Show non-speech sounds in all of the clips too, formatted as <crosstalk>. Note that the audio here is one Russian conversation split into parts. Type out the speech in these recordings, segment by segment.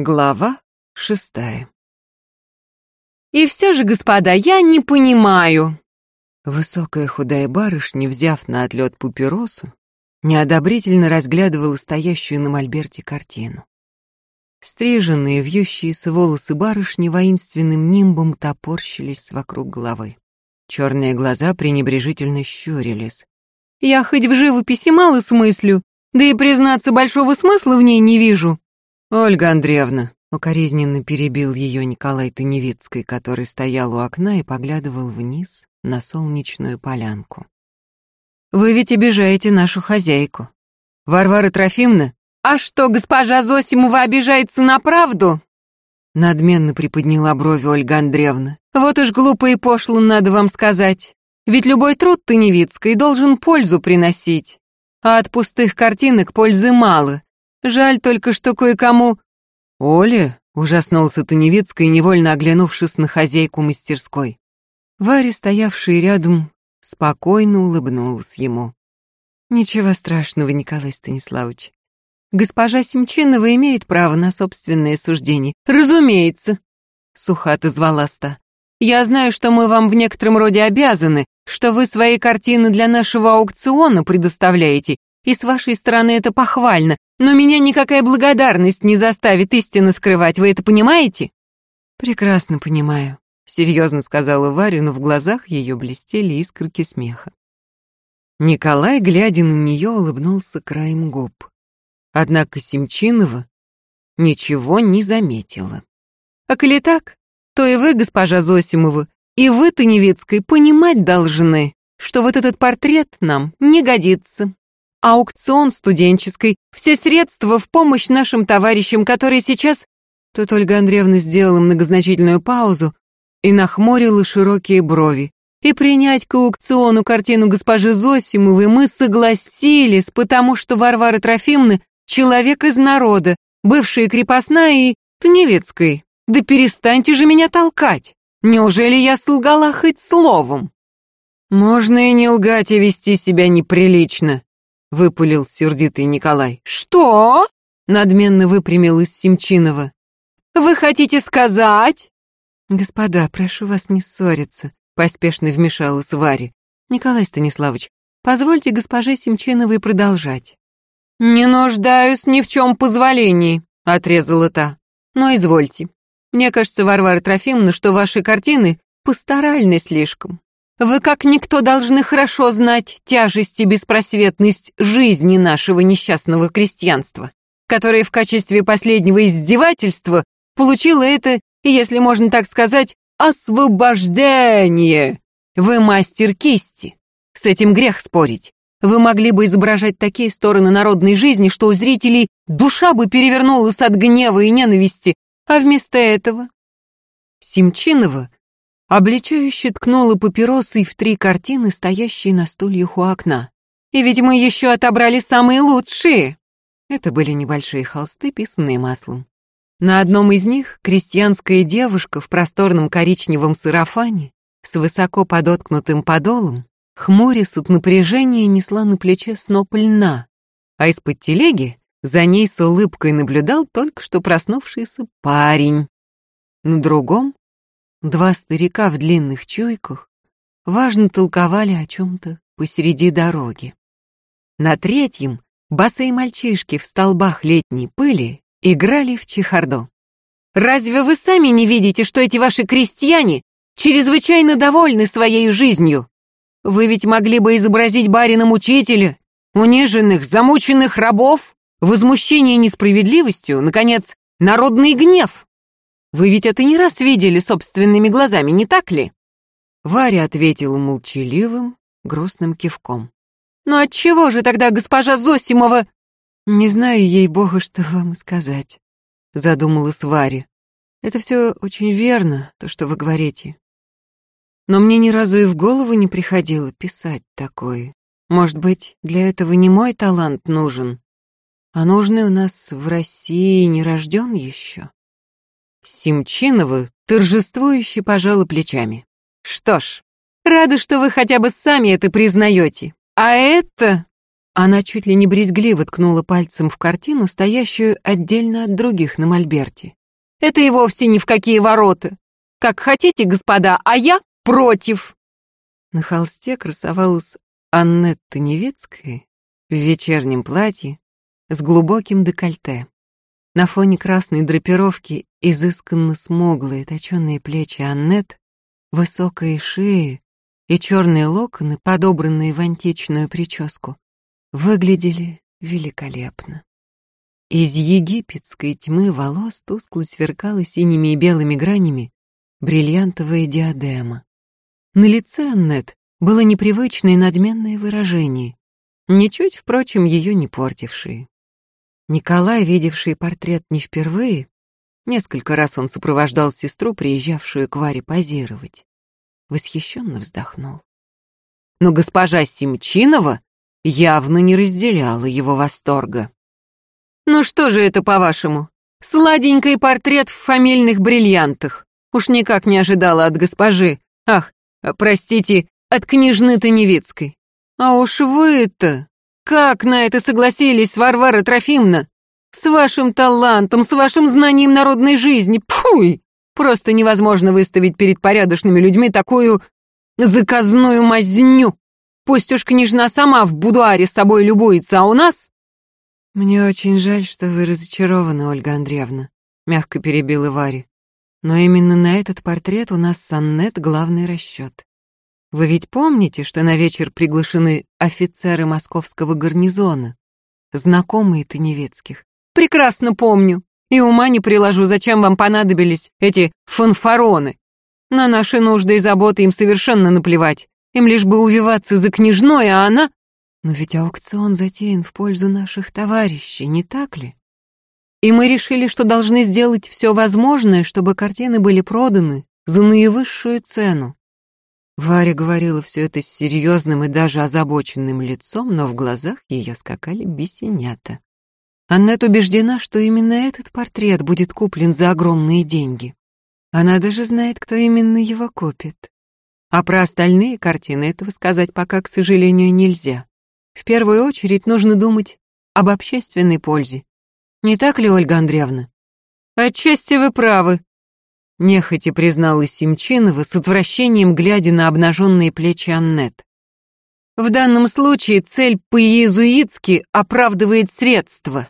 Глава шестая. «И все же, господа, я не понимаю!» Высокая худая барышня, взяв на отлет папиросу, неодобрительно разглядывала стоящую на мольберте картину. Стриженные, вьющиеся волосы барышни воинственным нимбом топорщились вокруг головы. Черные глаза пренебрежительно щурились. «Я хоть в живописи мало смыслю, да и, признаться, большого смысла в ней не вижу». «Ольга Андреевна», — укоризненно перебил ее Николай Таневицкий, который стоял у окна и поглядывал вниз на солнечную полянку. «Вы ведь обижаете нашу хозяйку. Варвара Трофимовна «А что, госпожа Зосимова обижается на правду?» Надменно приподняла брови Ольга Андреевна. «Вот уж глупо и пошло, надо вам сказать. Ведь любой труд Таневицкой должен пользу приносить. А от пустых картинок пользы мало. Жаль только, что кое-кому...» «Оля?» — ужаснулся Таневицкой, невольно оглянувшись на хозяйку мастерской. Варя, стоявшая рядом, спокойно улыбнулась ему. «Ничего страшного, Николай Станиславович. Госпожа Семчинова имеет право на собственное суждение. Разумеется, сухо отозвалась та. Я знаю, что мы вам в некотором роде обязаны, что вы свои картины для нашего аукциона предоставляете, и с вашей стороны это похвально, но меня никакая благодарность не заставит истину скрывать, вы это понимаете? Прекрасно понимаю, серьезно сказала Варя, но в глазах ее блестели искорки смеха. Николай, глядя на нее, улыбнулся краем губ. Однако Семчинова ничего не заметила. А коли так, то и вы, госпожа Зосимова, и вы, Таневицкой, понимать должны, что вот этот портрет нам не годится. Аукцион студенческий, все средства в помощь нашим товарищам, которые сейчас... Тут Ольга Андреевна сделала многозначительную паузу и нахмурила широкие брови. И принять к аукциону картину госпожи Зосимовой мы согласились, потому что Варвара Трофимовна Человек из народа, бывшая крепостная и Таневецкой. Да перестаньте же меня толкать. Неужели я солгала хоть словом? Можно и не лгать, и вести себя неприлично, выпалил сердитый Николай. Что? Надменно выпрямилась Семчинова. Вы хотите сказать? Господа, прошу вас не ссориться, поспешно вмешалась Варя. Николай Станиславович, позвольте госпоже Семчиновой продолжать. «Не нуждаюсь ни в чем позволении», — отрезала та. «Но извольте. Мне кажется, Варвара Трофимовна, что ваши картины пасторальны слишком. Вы как никто должны хорошо знать тяжесть и беспросветность жизни нашего несчастного крестьянства, которое в качестве последнего издевательства получило это, если можно так сказать, освобождение. Вы мастер кисти. С этим грех спорить. Вы могли бы изображать такие стороны народной жизни, что у зрителей душа бы перевернулась от гнева и ненависти, а вместо этого... Семчинова обличающе ткнула папиросой в три картины, стоящие на стульях у окна. И ведь мы еще отобрали самые лучшие. Это были небольшие холсты, писанные маслом. На одном из них крестьянская девушка в просторном коричневом сарафане с высоко подоткнутым подолом Хмурис от напряжения несла на плече сноп льна, а из-под телеги за ней с улыбкой наблюдал только что проснувшийся парень. На другом два старика в длинных чуйках важно толковали о чем-то посреди дороги. На третьем босые мальчишки в столбах летней пыли играли в чехарду. «Разве вы сами не видите, что эти ваши крестьяне чрезвычайно довольны своей жизнью?» Вы ведь могли бы изобразить барина-мучителя, униженных, замученных рабов, возмущение несправедливостью, наконец, народный гнев. Вы ведь это не раз видели собственными глазами, не так ли?» Варя ответила молчаливым, грустным кивком. «Но отчего же тогда госпожа Зосимова...» «Не знаю, ей-богу, что вам сказать», — задумалась Варя. «Это все очень верно, то, что вы говорите. Но мне ни разу и в голову не приходило писать такое. Может быть, для этого не мой талант нужен, а нужный у нас в России не рожден еще. Семчинова торжествующе пожала плечами. Что ж, рада, что вы хотя бы сами это признаете. А это... Она чуть ли не брезгливо ткнула пальцем в картину, стоящую отдельно от других на мольберте. «Это и вовсе ни в какие ворота. Как хотите, господа, а я против!» На холсте красовалась Аннетта Невецкая в вечернем платье с глубоким декольте. На фоне красной драпировки изысканно смуглые точенные плечи Аннет, высокая шея и черные локоны, подобранные в античную прическу, выглядели великолепно. Из египетской тьмы волос тускло сверкала синими и белыми гранями бриллиантовая диадема. На лице Аннет было непривычное надменное выражение, ничуть, впрочем, ее не портившее. Николай, видевший портрет не впервые, несколько раз он сопровождал сестру, приезжавшую к Варе позировать, восхищенно вздохнул. Но госпожа Семчинова явно не разделяла его восторга. «Ну что же это, по-вашему? Сладенький портрет в фамильных бриллиантах. Уж никак не ожидала от госпожи. Ах, простите, от княжны Таневицкой. А уж вы-то как на это согласились, Варвара Трофимовна? С вашим талантом, с вашим знанием народной жизни, пфуй! Просто невозможно выставить перед порядочными людьми такую заказную мазню. Пусть уж княжна сама в будуаре с собой любуется, а у нас... Мне очень жаль, что вы разочарованы, Ольга Андреевна, мягко перебила Варя. Но именно на этот портрет у нас с Аннет главный расчет. Вы ведь помните, что на вечер приглашены офицеры московского гарнизона, знакомые Таневецких? Прекрасно помню. И ума не приложу, зачем вам понадобились эти фанфароны. На наши нужды и заботы им совершенно наплевать. Им лишь бы увиваться за княжной, а она... Но ведь аукцион затеян в пользу наших товарищей, не так ли? И мы решили, что должны сделать все возможное, чтобы картины были проданы за наивысшую цену. Варя говорила все это с серьезным и даже озабоченным лицом, но в глазах ее скакали бесенята. Аннет убеждена, что именно этот портрет будет куплен за огромные деньги. Она даже знает, кто именно его купит. А про остальные картины этого сказать пока, к сожалению, нельзя. В первую очередь нужно думать об общественной пользе. Не так ли, Ольга Андреевна? Отчасти вы правы, Нехотя призналась Семчинова с отвращением, глядя на обнаженные плечи Аннет. В данном случае цель по-иезуитски оправдывает средства,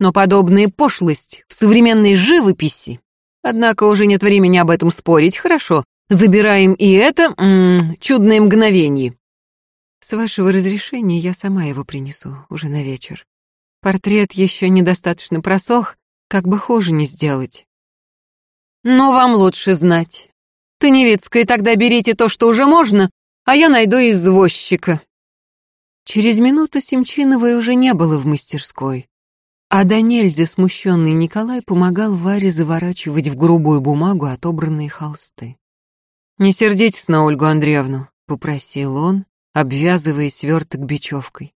но подобная пошлость в современной живописи. Однако уже нет времени об этом спорить, хорошо. Забираем и это м -м, чудное мгновение. С вашего разрешения я сама его принесу уже на вечер. Портрет еще недостаточно просох, как бы хуже не сделать. Но вам лучше знать. Таневицкая, тогда берите то, что уже можно, а я найду извозчика. Через минуту Семчиновой уже не было в мастерской, а до нельзя смущенный Николай помогал Варе заворачивать в грубую бумагу отобранные холсты. «Не сердитесь на Ольгу Андреевну», — попросил он, обвязывая сверток бечевкой.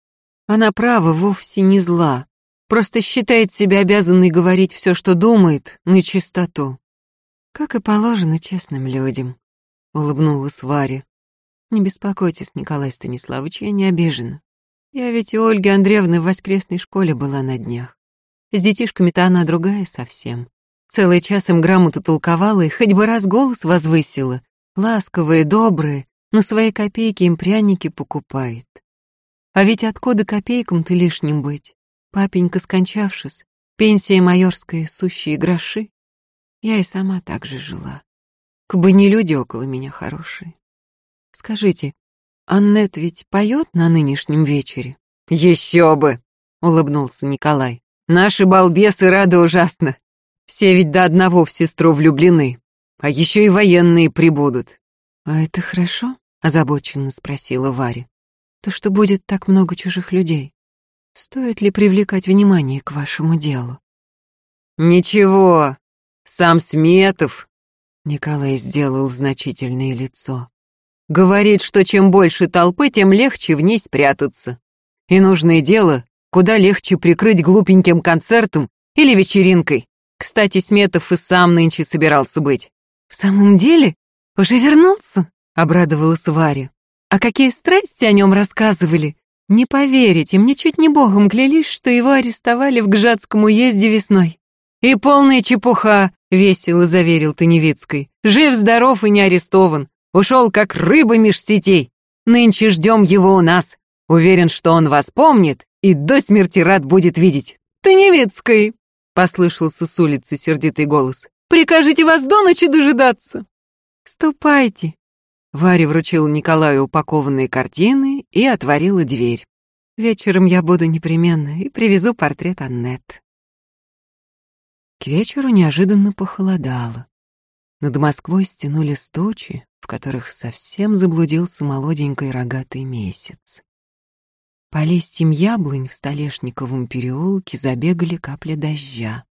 «Она права, вовсе не зла, просто считает себя обязанной говорить все, что думает, на чистоту. «Как и положено честным людям», — улыбнулась Варя. «Не беспокойтесь, Николай Станиславович, я не обижена. Я ведь у Ольги Андреевны в воскресной школе была на днях. С детишками-то она другая совсем. Целый час им грамоту толковала и хоть бы раз голос возвысила. Ласковые, добрые, на свои копейки им пряники покупает. А ведь откуда копейкам-то лишним быть? Папенька скончавшись, пенсия майорская, сущие гроши. Я и сама так же жила. Кабы не люди около меня хорошие. Скажите, Аннет ведь поет на нынешнем вечере? Еще бы, улыбнулся Николай. Наши балбесы рады ужасно. Все ведь до одного в сестру влюблены. А еще и военные прибудут. А это хорошо? Озабоченно спросила Варя. То, что будет так много чужих людей. Стоит ли привлекать внимание к вашему делу? Ничего, сам Сметов, Николай сделал значительное лицо, говорит, что чем больше толпы, тем легче в ней спрятаться. И нужное дело, куда легче прикрыть глупеньким концертом или вечеринкой. Кстати, Сметов и сам нынче собирался быть. «В самом деле? Уже вернулся?» — обрадовалась Варя. «А какие страсти о нем рассказывали? Не поверите, мне чуть не богом клялись, что его арестовали в Гжатском уезде весной. И полная чепуха, весело заверил Таневицкой. Жив-здоров и не арестован. Ушел как рыба меж сетей. Нынче ждем его у нас. Уверен, что он вас помнит и до смерти рад будет видеть. Таневицкой, послышался с улицы сердитый голос. Прикажите вас до ночи дожидаться. Ступайте, Варя вручила Николаю упакованные картины и отворила дверь. Вечером я буду непременно и привезу портрет Аннет. К вечеру неожиданно похолодало. Над Москвой стянули тучи, в которых совсем заблудился молоденький рогатый месяц. По листьям яблонь в Столешниковом переулке забегали капли дождя.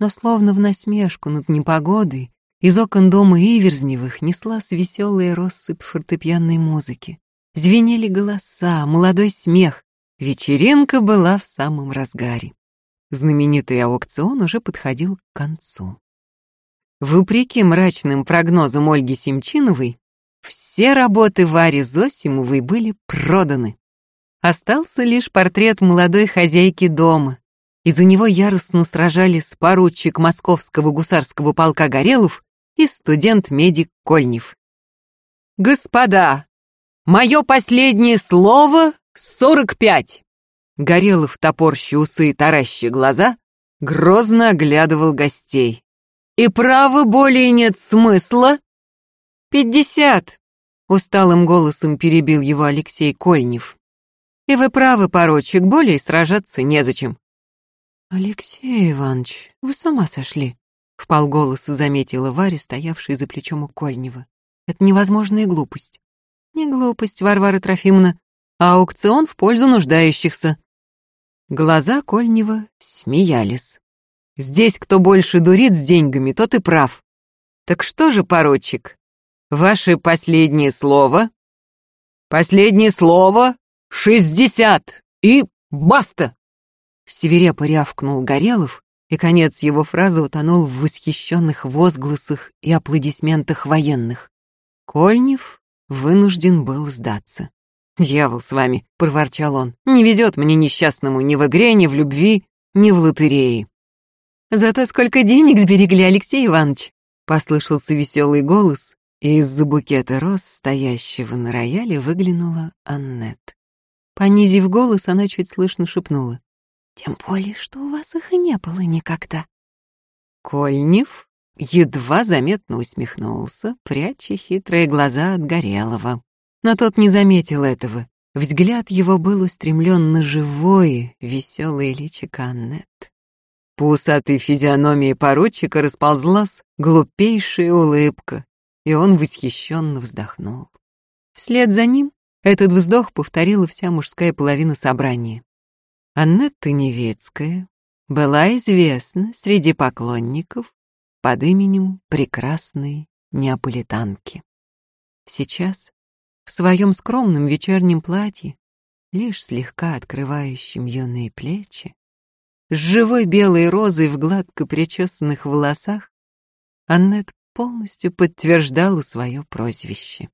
Но словно в насмешку над непогодой из окон дома Иверзневых неслась веселая россыпь фортепианной музыки. Звенели голоса, молодой смех. Вечеринка была в самом разгаре. Знаменитый аукцион уже подходил к концу. Вопреки мрачным прогнозам Ольги Семчиновой, все работы Вари Зосимовой были проданы. Остался лишь портрет молодой хозяйки дома. Из-за него яростно сражались поручик московского гусарского полка Горелов и студент-медик Кольнев. «Господа, мое последнее слово — сорок пять!» Горелов, топорщи усы и таращи глаза, грозно оглядывал гостей. «И право более нет смысла?» «Пятьдесят!» — усталым голосом перебил его Алексей Кольнев. «И вы правы, порочек, более сражаться незачем». «Алексей Иванович, вы с ума сошли?» В полголоса заметила Варя, стоявшая за плечом у Кольнева. Это невозможная глупость. Не глупость, Варвара Трофимовна, а аукцион в пользу нуждающихся. Глаза Кольнева смеялись. Здесь кто больше дурит с деньгами, тот и прав. Так что же, поручик, ваше последнее слово? Последнее слово — шестьдесят, и баста! Северепо рявкнул Горелов, и конец его фразы утонул в восхищенных возгласах и аплодисментах военных. Кольнев вынужден был сдаться. «Дьявол с вами», — проворчал он, — «не везет мне несчастному ни в игре, ни в любви, ни в лотерее». «Зато сколько денег сберегли, Алексей Иванович!» — послышался веселый голос, и из-за букета роз, стоящего на рояле, выглянула Аннет. Понизив голос, она чуть слышно шепнула. Тем более, что у вас их и не было никогда. Кольнев едва заметно усмехнулся, пряча хитрые глаза от Горелого. Но тот не заметил этого. Взгляд его был устремлен на живое, веселое личико Аннет. По усатой физиономии поручика расползлась глупейшая улыбка, и он восхищенно вздохнул. Вслед за ним этот вздох повторила вся мужская половина собрания. Аннетта Невецкая была известна среди поклонников под именем прекрасной неаполитанки. Сейчас, в своем скромном вечернем платье, лишь слегка открывающем юные плечи, с живой белой розой в гладко причесанных волосах, Аннет полностью подтверждала свое прозвище.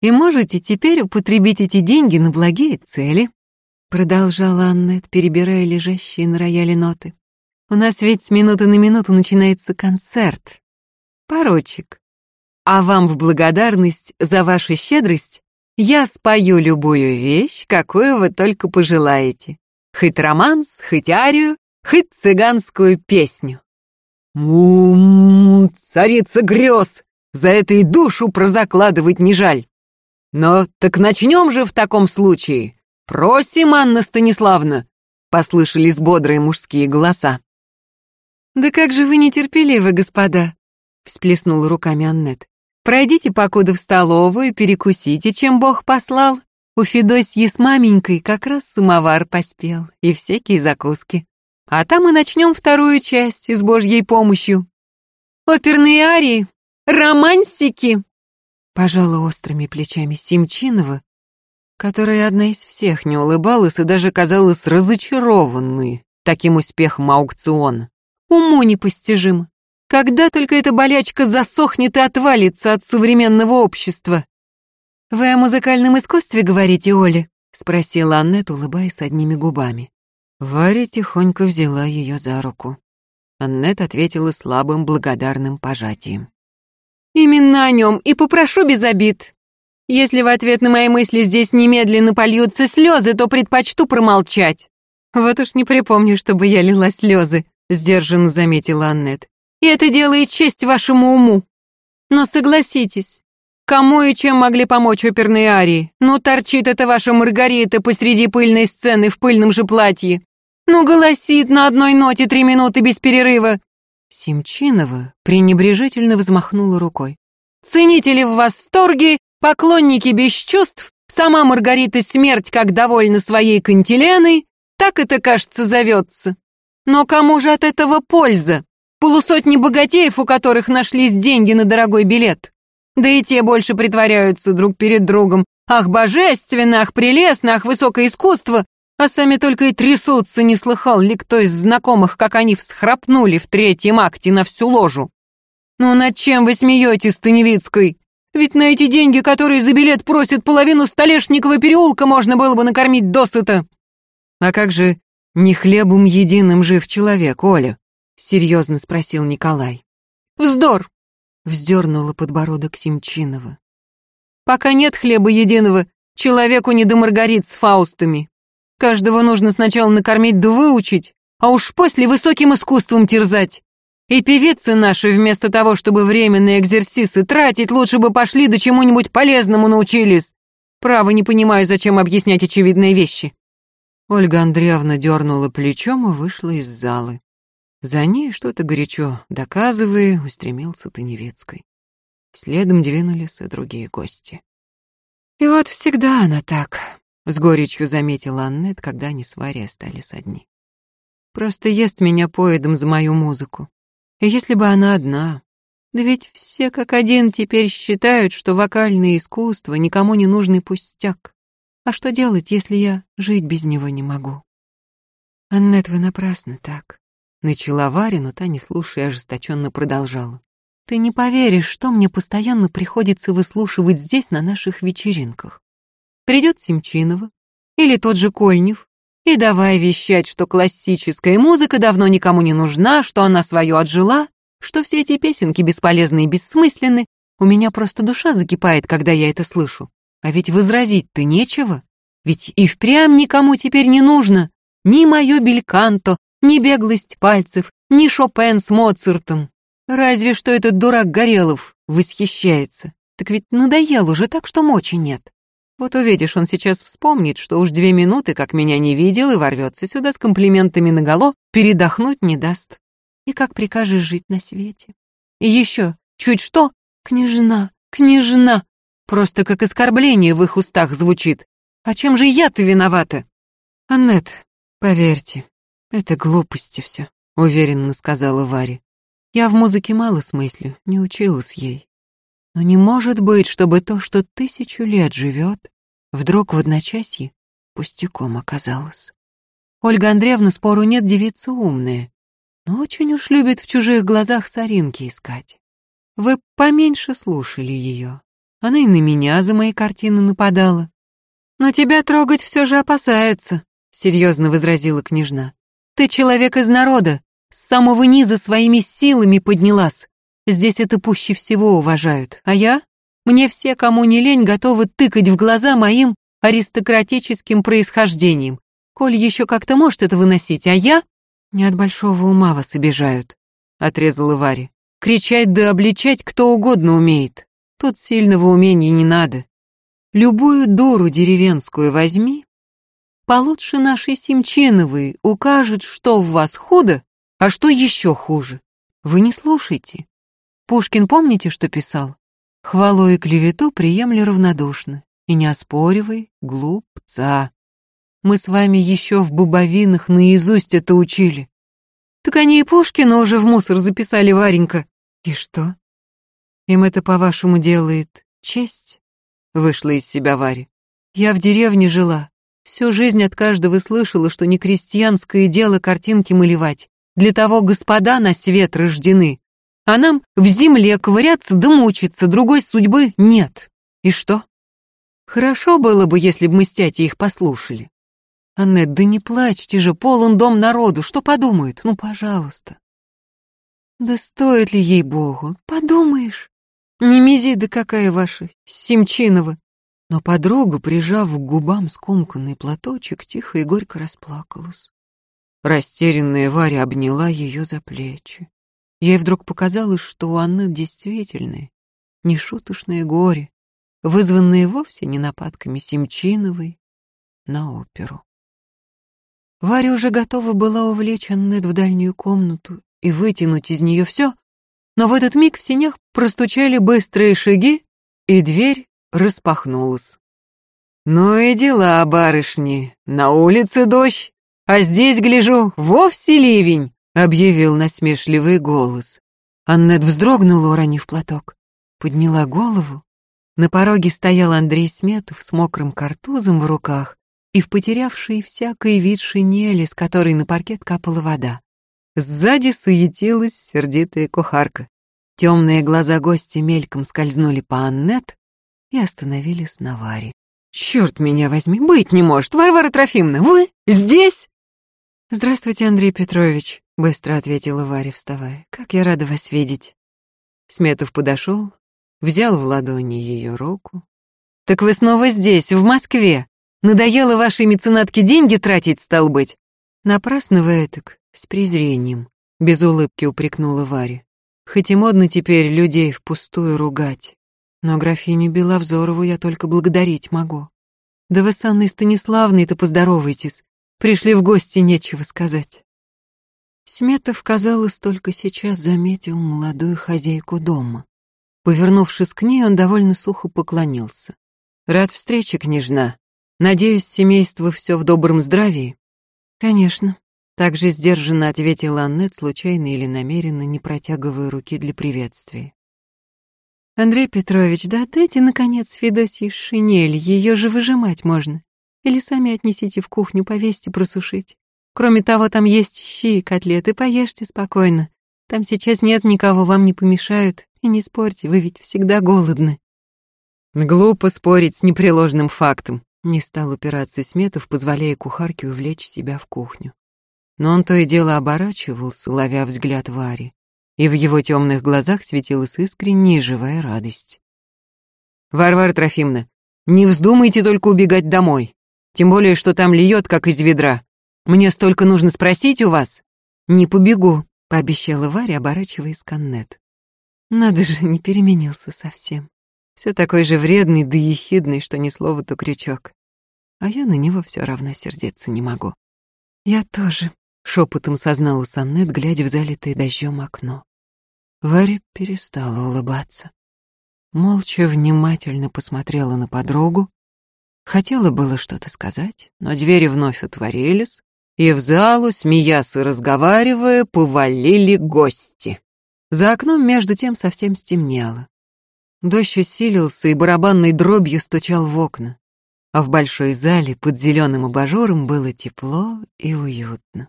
«И можете теперь употребить эти деньги на благие цели», Продолжала Аннет, перебирая лежащие на рояле ноты. «У нас ведь с минуты на минуту начинается концерт. Порочек. А вам в благодарность за вашу щедрость я спою любую вещь, какую вы только пожелаете. Хоть романс, хоть арию, хоть цыганскую песню». «Мум, царица грез, за это и душу прозакладывать не жаль. Но так начнем же в таком случае. «Просим, Анна Станиславна!» — послышались бодрые мужские голоса. «Да как же вы нетерпеливы, господа!» — всплеснула руками Аннет. «Пройдите покуда в столовую, перекусите, чем Бог послал. У Федосьи с маменькой как раз самовар поспел и всякие закуски. А там и начнем вторую часть с Божьей помощью. Оперные арии, романсики!» Пожала острыми плечами Симчинова, которая одна из всех не улыбалась и даже казалась разочарованной таким успехом аукциона. Уму непостижимо. Когда только эта болячка засохнет и отвалится от современного общества? Вы о музыкальном искусстве говорите, Оля? — спросила Аннет, улыбаясь одними губами. Варя тихонько взяла ее за руку. Аннет ответила слабым благодарным пожатием. «Именно о нем и попрошу без обид. Если в ответ на мои мысли здесь немедленно польются слезы, то предпочту промолчать». «Вот уж не припомню, чтобы я лила слезы», — сдержанно заметила Аннет. «И это делает честь вашему уму. Но согласитесь, кому и чем могли помочь оперные арии? Ну, торчит эта ваша Маргарита посреди пыльной сцены в пыльном же платье. Ну, голосит на одной ноте три минуты без перерыва». Симчинова пренебрежительно взмахнула рукой. «Ценители в восторге Поклонники без чувств, сама Маргарита Смерть как довольна своей кантиленой, так это, кажется, зовется. Но кому же от этого польза? Полусотни богатеев, у которых нашлись деньги на дорогой билет. Да и те больше притворяются друг перед другом. Ах, божественно, ах, прелестно, ах, высокое искусство. А сами только и трясутся, не слыхал ли кто из знакомых, как они всхрапнули в третьем акте на всю ложу. Ну над чем вы смеетесь, Станевицкой? Ведь на эти деньги, которые за билет просят половину Столешникова переулка, можно было бы накормить досыта. А как же не хлебом единым жив человек, Оля? Серьезно спросил Николай. Вздор! Вздернула подбородок Симчинова. Пока нет хлеба единого, человеку не до маргарит с фаустами. Каждого нужно сначала накормить да выучить, а уж после высоким искусством терзать. И певицы наши, вместо того, чтобы временные экзерсисы тратить, лучше бы пошли да чему-нибудь полезному научились. Право, не понимаю, зачем объяснять очевидные вещи». Ольга Андреевна дернула плечом и вышла из залы. За ней что-то горячо доказывая, устремился Таневецкой. Следом двинулись и другие гости. И вот всегда она так, с горечью заметила Аннет, когда они с Варей остались одни. Просто ест меня поедом за мою музыку. И если бы она одна... Да ведь все как один теперь считают, что вокальное искусство никому не нужный пустяк. А что делать, если я жить без него не могу? Аннет, вы напрасно так. Начала Варя, но та, не слушая, ожесточенно продолжала. Ты не поверишь, что мне постоянно приходится выслушивать здесь, на наших вечеринках. Придет Семчинова или тот же Кольнев, и давай вещать, что классическая музыка давно никому не нужна, что она свое отжила, что все эти песенки бесполезны и бессмысленны. У меня просто душа закипает, когда я это слышу. А ведь возразить-то нечего. Ведь и впрямь никому теперь не нужно. Ни мое бельканто, ни беглость пальцев, ни Шопен с Моцартом. Разве что этот дурак Горелов восхищается. Так ведь надоел уже так, что мочи нет. Вот увидишь, он сейчас вспомнит, что уж две минуты, как меня не видел, и ворвется сюда с комплиментами наголо, передохнуть не даст. И как прикажешь жить на свете? И еще, чуть что, княжна, княжна, просто как оскорбление в их устах звучит. А чем же я-то виновата? Аннет, поверьте, это глупости все, уверенно сказала Варя. Я в музыке мало смыслю, не училась ей. Но не может быть, чтобы то, что тысячу лет живет, вдруг в одночасье пустяком оказалось. Ольга Андреевна, спору нет, девица умная, но очень уж любит в чужих глазах соринки искать. Вы поменьше слушали ее. Она и на меня за мои картины нападала. Но тебя трогать все же опасается, серьезно возразила княжна. Ты человек из народа, с самого низа своими силами поднялась. Здесь это пуще всего уважают. А я? Мне все, кому не лень, готовы тыкать в глаза моим аристократическим происхождением. Коль еще как-то может это выносить, а я... Не от большого ума вас обижают, — отрезала Варя. Кричать да обличать кто угодно умеет. Тут сильного умения не надо. Любую дуру деревенскую возьми, получше нашей Семчиновой укажет, что в вас худо, а что еще хуже. Вы не слушайте. Пушкин помните, что писал? Хвалу и клевету приемли равнодушно, и не оспоривай глупца. Мы с вами еще в бубовинах наизусть это учили. Так они и Пушкина уже в мусор записали, Варенька. И что? Им это, по-вашему, делает честь? Вышла из себя Варя. Я в деревне жила. Всю жизнь от каждого слышала, что не крестьянское дело картинки малевать. Для того господа на свет рождены, а нам в земле ковыряться да мучиться, другой судьбы нет. И что? Хорошо было бы, если бы мы с их послушали. Аннет, да не плачьте же, полон дом народу, что подумают? Ну, пожалуйста. Да стоит ли ей богу? Подумаешь. Не Мизида какая ваша, Симчинова. Но подруга, прижав к губам скомканный платочек, тихо и горько расплакалась. Растерянная Варя обняла ее за плечи. Ей вдруг показалось, что у Анны действительно нешуточное горе, вызванное вовсе не нападками Симчиновой на оперу. Варя уже готова была увлечь Аннет в дальнюю комнату и вытянуть из нее все, но в этот миг в синях простучали быстрые шаги, и дверь распахнулась. «Ну и дела, барышни, на улице дождь, а здесь, гляжу, вовсе ливень», — объявил насмешливый голос. Аннет вздрогнула, уронив платок, подняла голову. На пороге стоял Андрей Сметов с мокрым картузом в руках и в потерявшей всякий вид шинели, с которой на паркет капала вода. Сзади суетилась сердитая кухарка. Темные глаза гостя мельком скользнули по Аннет и остановились на Варе. «Черт меня возьми, быть не может! Варвара Трофимовна, вы здесь?» «Здравствуйте, Андрей Петрович», — быстро ответила Варя, вставая. «Как я рада вас видеть». Сметов подошел, взял в ладони ее руку. «Так вы снова здесь, в Москве? Надоело вашей меценатке деньги тратить, стал быть?» «Напрасно вы этак, с презрением», — без улыбки упрекнула Варя. «Хоть и модно теперь людей впустую ругать, но графиню Беловзорову я только благодарить могу. Да вы с Анной Станиславной-то поздоровайтесь. Пришли в гости, нечего сказать. Сметов, казалось, только сейчас заметил молодую хозяйку дома. Повернувшись к ней, он довольно сухо поклонился. «Рад встрече, княжна. Надеюсь, семейство все в добром здравии?» «Конечно», — также сдержанно ответила Аннет, случайно или намеренно, не протягивая руки для приветствия. «Андрей Петрович, да отдайте, наконец, Федосье шинель, ее же выжимать можно. Или сами отнесите в кухню, повесьте просушить. Кроме того, там есть щи и котлеты, поешьте спокойно. Там сейчас нет никого, вам не помешают. И не спорьте, вы ведь всегда голодны». Глупо спорить с непреложным фактом. Не стал упираться Сметов, позволяя кухарке увлечь себя в кухню. Но он то и дело оборачивался, ловя взгляд Вари и в его темных глазах светилась искренняя живая радость. «Варвара Трофимовна, не вздумайте только убегать домой, тем более, что там льет, как из ведра. Мне столько нужно спросить у вас». «Не побегу», — пообещала Варя, оборачиваясь к Аннет. Надо же, не переменился совсем. Все такой же вредный да ехидный, что ни слова, то крючок. А я на него все равно сердиться не могу. Я тоже, шепотом созналась Аннет, глядя в залитое дождем окно. Варя перестала улыбаться. Молча внимательно посмотрела на подругу. Хотела было что-то сказать, но двери вновь отворились, и в залу, смеясь и разговаривая, повалили гости. За окном между тем совсем стемнело. Дождь усилился и барабанной дробью стучал в окна, а в большой зале под зеленым абажуром было тепло и уютно.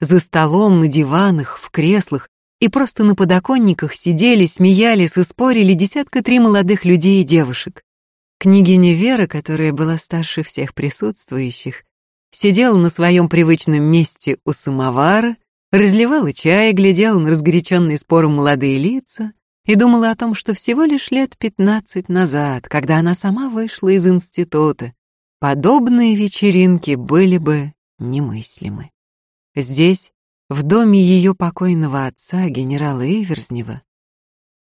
За столом, на диванах, в креслах и просто на подоконниках сидели, смеялись и спорили десятка три молодых людей и девушек. Княгиня Вера, которая была старше всех присутствующих, сидела на своем привычном месте у самовара, разливала чай, глядела на разгоряченные спором молодые лица и думала о том, что всего лишь лет пятнадцать назад, когда она сама вышла из института, подобные вечеринки были бы немыслимы. Здесь, в доме ее покойного отца, генерала Эверзнева,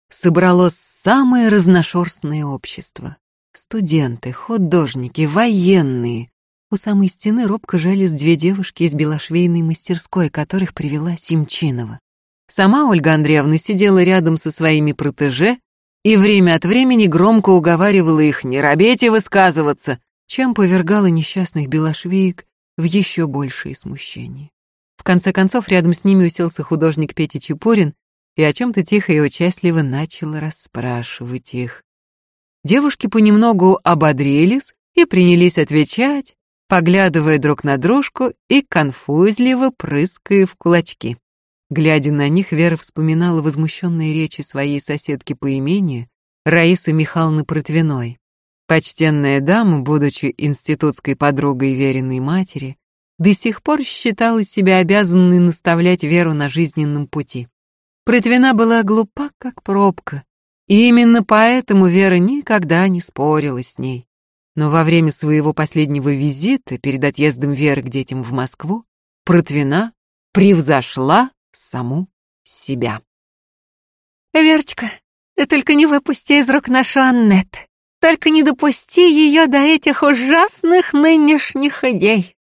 собралось самое разношерстное общество. Студенты, художники, военные. У самой стены робко жались две девушки из белошвейной мастерской, которых привела Симчинова. Сама Ольга Андреевна сидела рядом со своими протеже и время от времени громко уговаривала их не робеть и высказываться, чем повергала несчастных белошвеек в еще большее смущение. В конце концов, рядом с ними уселся художник Петя Чепурин и о чем-то тихо и участливо начал расспрашивать их. Девушки понемногу ободрились и принялись отвечать, поглядывая друг на дружку и конфузливо прыская в кулачки. Глядя на них, Вера вспоминала возмущенные речи своей соседки по имени, Раисы Михайловны Протвиной. Почтенная дама, будучи институтской подругой веренной матери, до сих пор считала себя обязанной наставлять Веру на жизненном пути. Протвина была глупа, как пробка, и именно поэтому Вера никогда не спорила с ней. Но во время своего последнего визита, перед отъездом Веры к детям в Москву, Протвина превзошла саму себя. «Верочка, ты только не выпусти из рук нашу Аннет. Только не допусти ее до этих ужасных нынешних идей.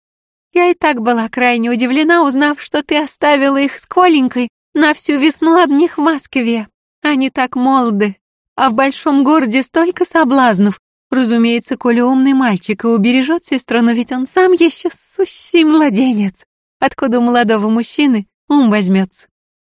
Я и так была крайне удивлена, узнав, что ты оставила их с Коленькой на всю весну одних в Москве. Они так молоды, а в большом городе столько соблазнов. Разумеется, Коля умный мальчик и убережет сестру, но ведь он сам еще сущий младенец. Откуда у молодого мужчины ум возьмется?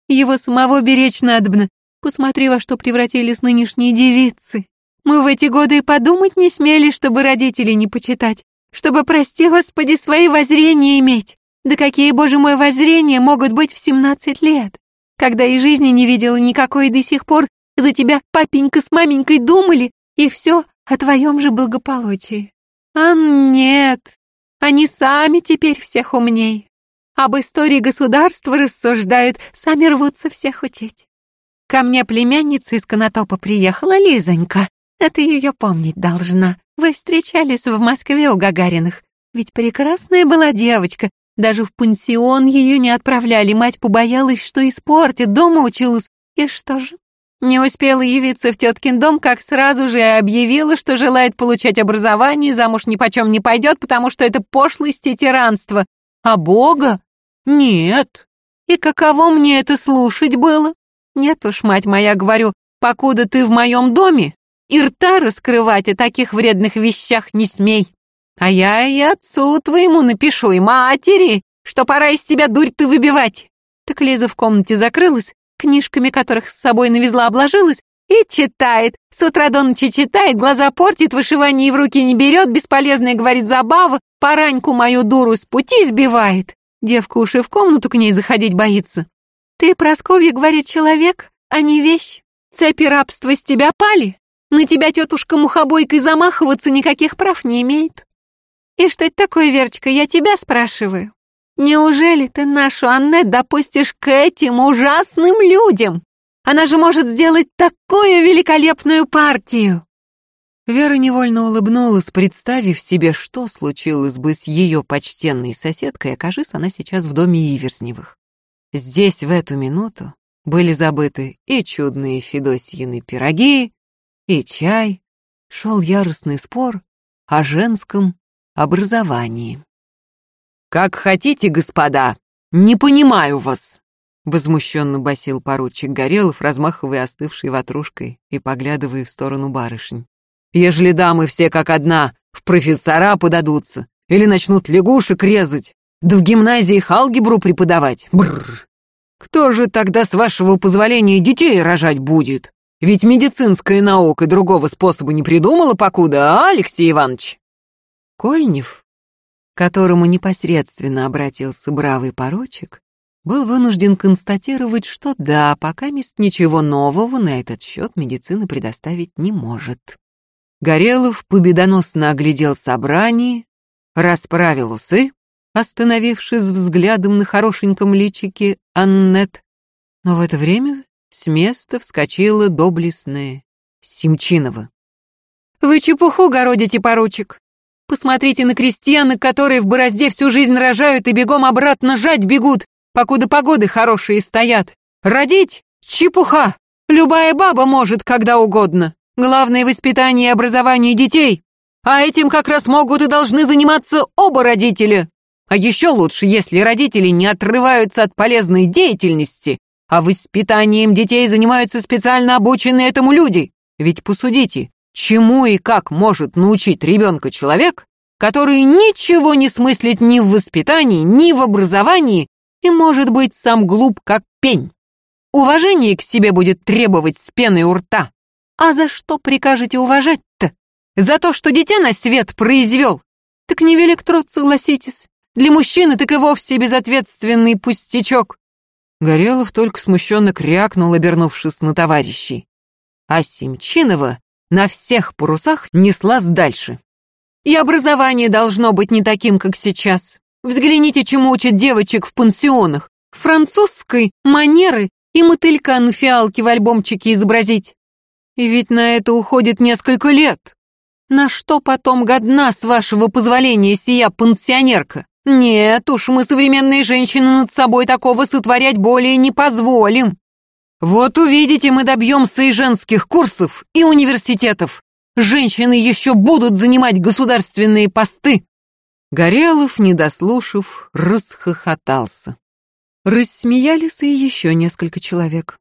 Его самого беречь надобно. Посмотри, во что превратились нынешние девицы. Мы в эти годы и подумать не смели, чтобы родителей не почитать, чтобы, прости Господи, свои воззрения иметь. Да какие, боже мой, воззрения могут быть в семнадцать лет? Когда и жизни не видела никакой до сих пор, за тебя папенька с маменькой думали, и все о твоем же благополучии. А нет, они сами теперь всех умней. Об истории государства рассуждают, сами рвутся всех учить. Ко мне племянница из Конотопа приехала, Лизонька. Это ее помнить должна. Вы встречались в Москве у Гагариных. Ведь прекрасная была девочка. Даже в пансион ее не отправляли. Мать побоялась, что испортит. Дома училась. И что же? Не успела явиться в теткин дом, как сразу же объявила, что желает получать образование, замуж ни почем не пойдет, потому что это пошлость и тиранство. А Бога? Нет. И каково мне это слушать было? Нет уж, мать моя, говорю, покуда ты в моем доме, и рта раскрывать о таких вредных вещах не смей. А я и отцу твоему напишу, и матери, что пора из тебя дурь ты выбивать. Так Лиза в комнате закрылась, книжками которых с собой навезла, обложилась и читает. С утра до ночи читает, глаза портит, вышивание в руки не берет, бесполезная, говорит, забава, Пораньку мою дуру с пути сбивает. Девка уж и в комнату к ней заходить боится. Ты, Просковья, говорит, человек, а не вещь. Цепи рабства с тебя пали. На тебя тетушка мухобойкой замахиваться никаких прав не имеет. И что это такое, Верочка, я тебя спрашиваю? Неужели ты нашу Аннет допустишь к этим ужасным людям? Она же может сделать такую великолепную партию. Вера невольно улыбнулась, представив себе, что случилось бы с ее почтенной соседкой, окажись она сейчас в доме Иверзневых. Здесь в эту минуту были забыты и чудные Федосьины пироги, и чай, шел яростный спор о женском образовании. «Как хотите, господа, не понимаю вас!» Возмущенно басил поручик Горелов, размахивая остывшей ватрушкой и поглядывая в сторону барышень ежели дамы все как одна в профессора подадутся или начнут лягушек резать, да в гимназиях алгебру преподавать. Бррр. Кто же тогда, с вашего позволения, детей рожать будет? Ведь медицинская наука другого способа не придумала покуда, а, Алексей Иванович? Кольнев, которому непосредственно обратился бравый порочек, был вынужден констатировать, что да, пока мест ничего нового на этот счет медицина предоставить не может. Горелов победоносно оглядел собрание, расправил усы, остановившись взглядом на хорошеньком личике Аннет. Но в это время с места вскочила доблестная Симчинова. «Вы чепуху городите, поручик. Посмотрите на крестьянок, которые в борозде всю жизнь рожают и бегом обратно жать бегут, покуда погоды хорошие стоят. Родить — чепуха. Любая баба может, когда угодно. Главное воспитание и образование детей. А этим как раз могут и должны заниматься оба родителя. А еще лучше, если родители не отрываются от полезной деятельности, а воспитанием детей занимаются специально обученные этому люди. Ведь посудите, чему и как может научить ребенка человек, который ничего не смыслит ни в воспитании, ни в образовании и может быть сам глуп как пень. Уважение к себе будет требовать с пеной у рта. А за что прикажете уважать-то? За то, что дитя на свет произвел? Так невелик труд, согласитесь. Для мужчины так и вовсе безответственный пустячок. Горелов только смущенно крякнул, обернувшись на товарищей. А Семчинова на всех парусах неслась дальше. И образование должно быть не таким, как сейчас. Взгляните, чему учат девочек в пансионах. Французской, манеры и мотылька на фиалке в альбомчике изобразить. И ведь на это уходит несколько лет. На что потом годна, с вашего позволения, сия пансионерка? Нет уж, мы, современные женщины, над собой такого сотворять более не позволим. Вот увидите, мы добьемся и женских курсов, и университетов. Женщины еще будут занимать государственные посты. Горелов, не дослушав, расхохотался. Рассмеялись и еще несколько человек.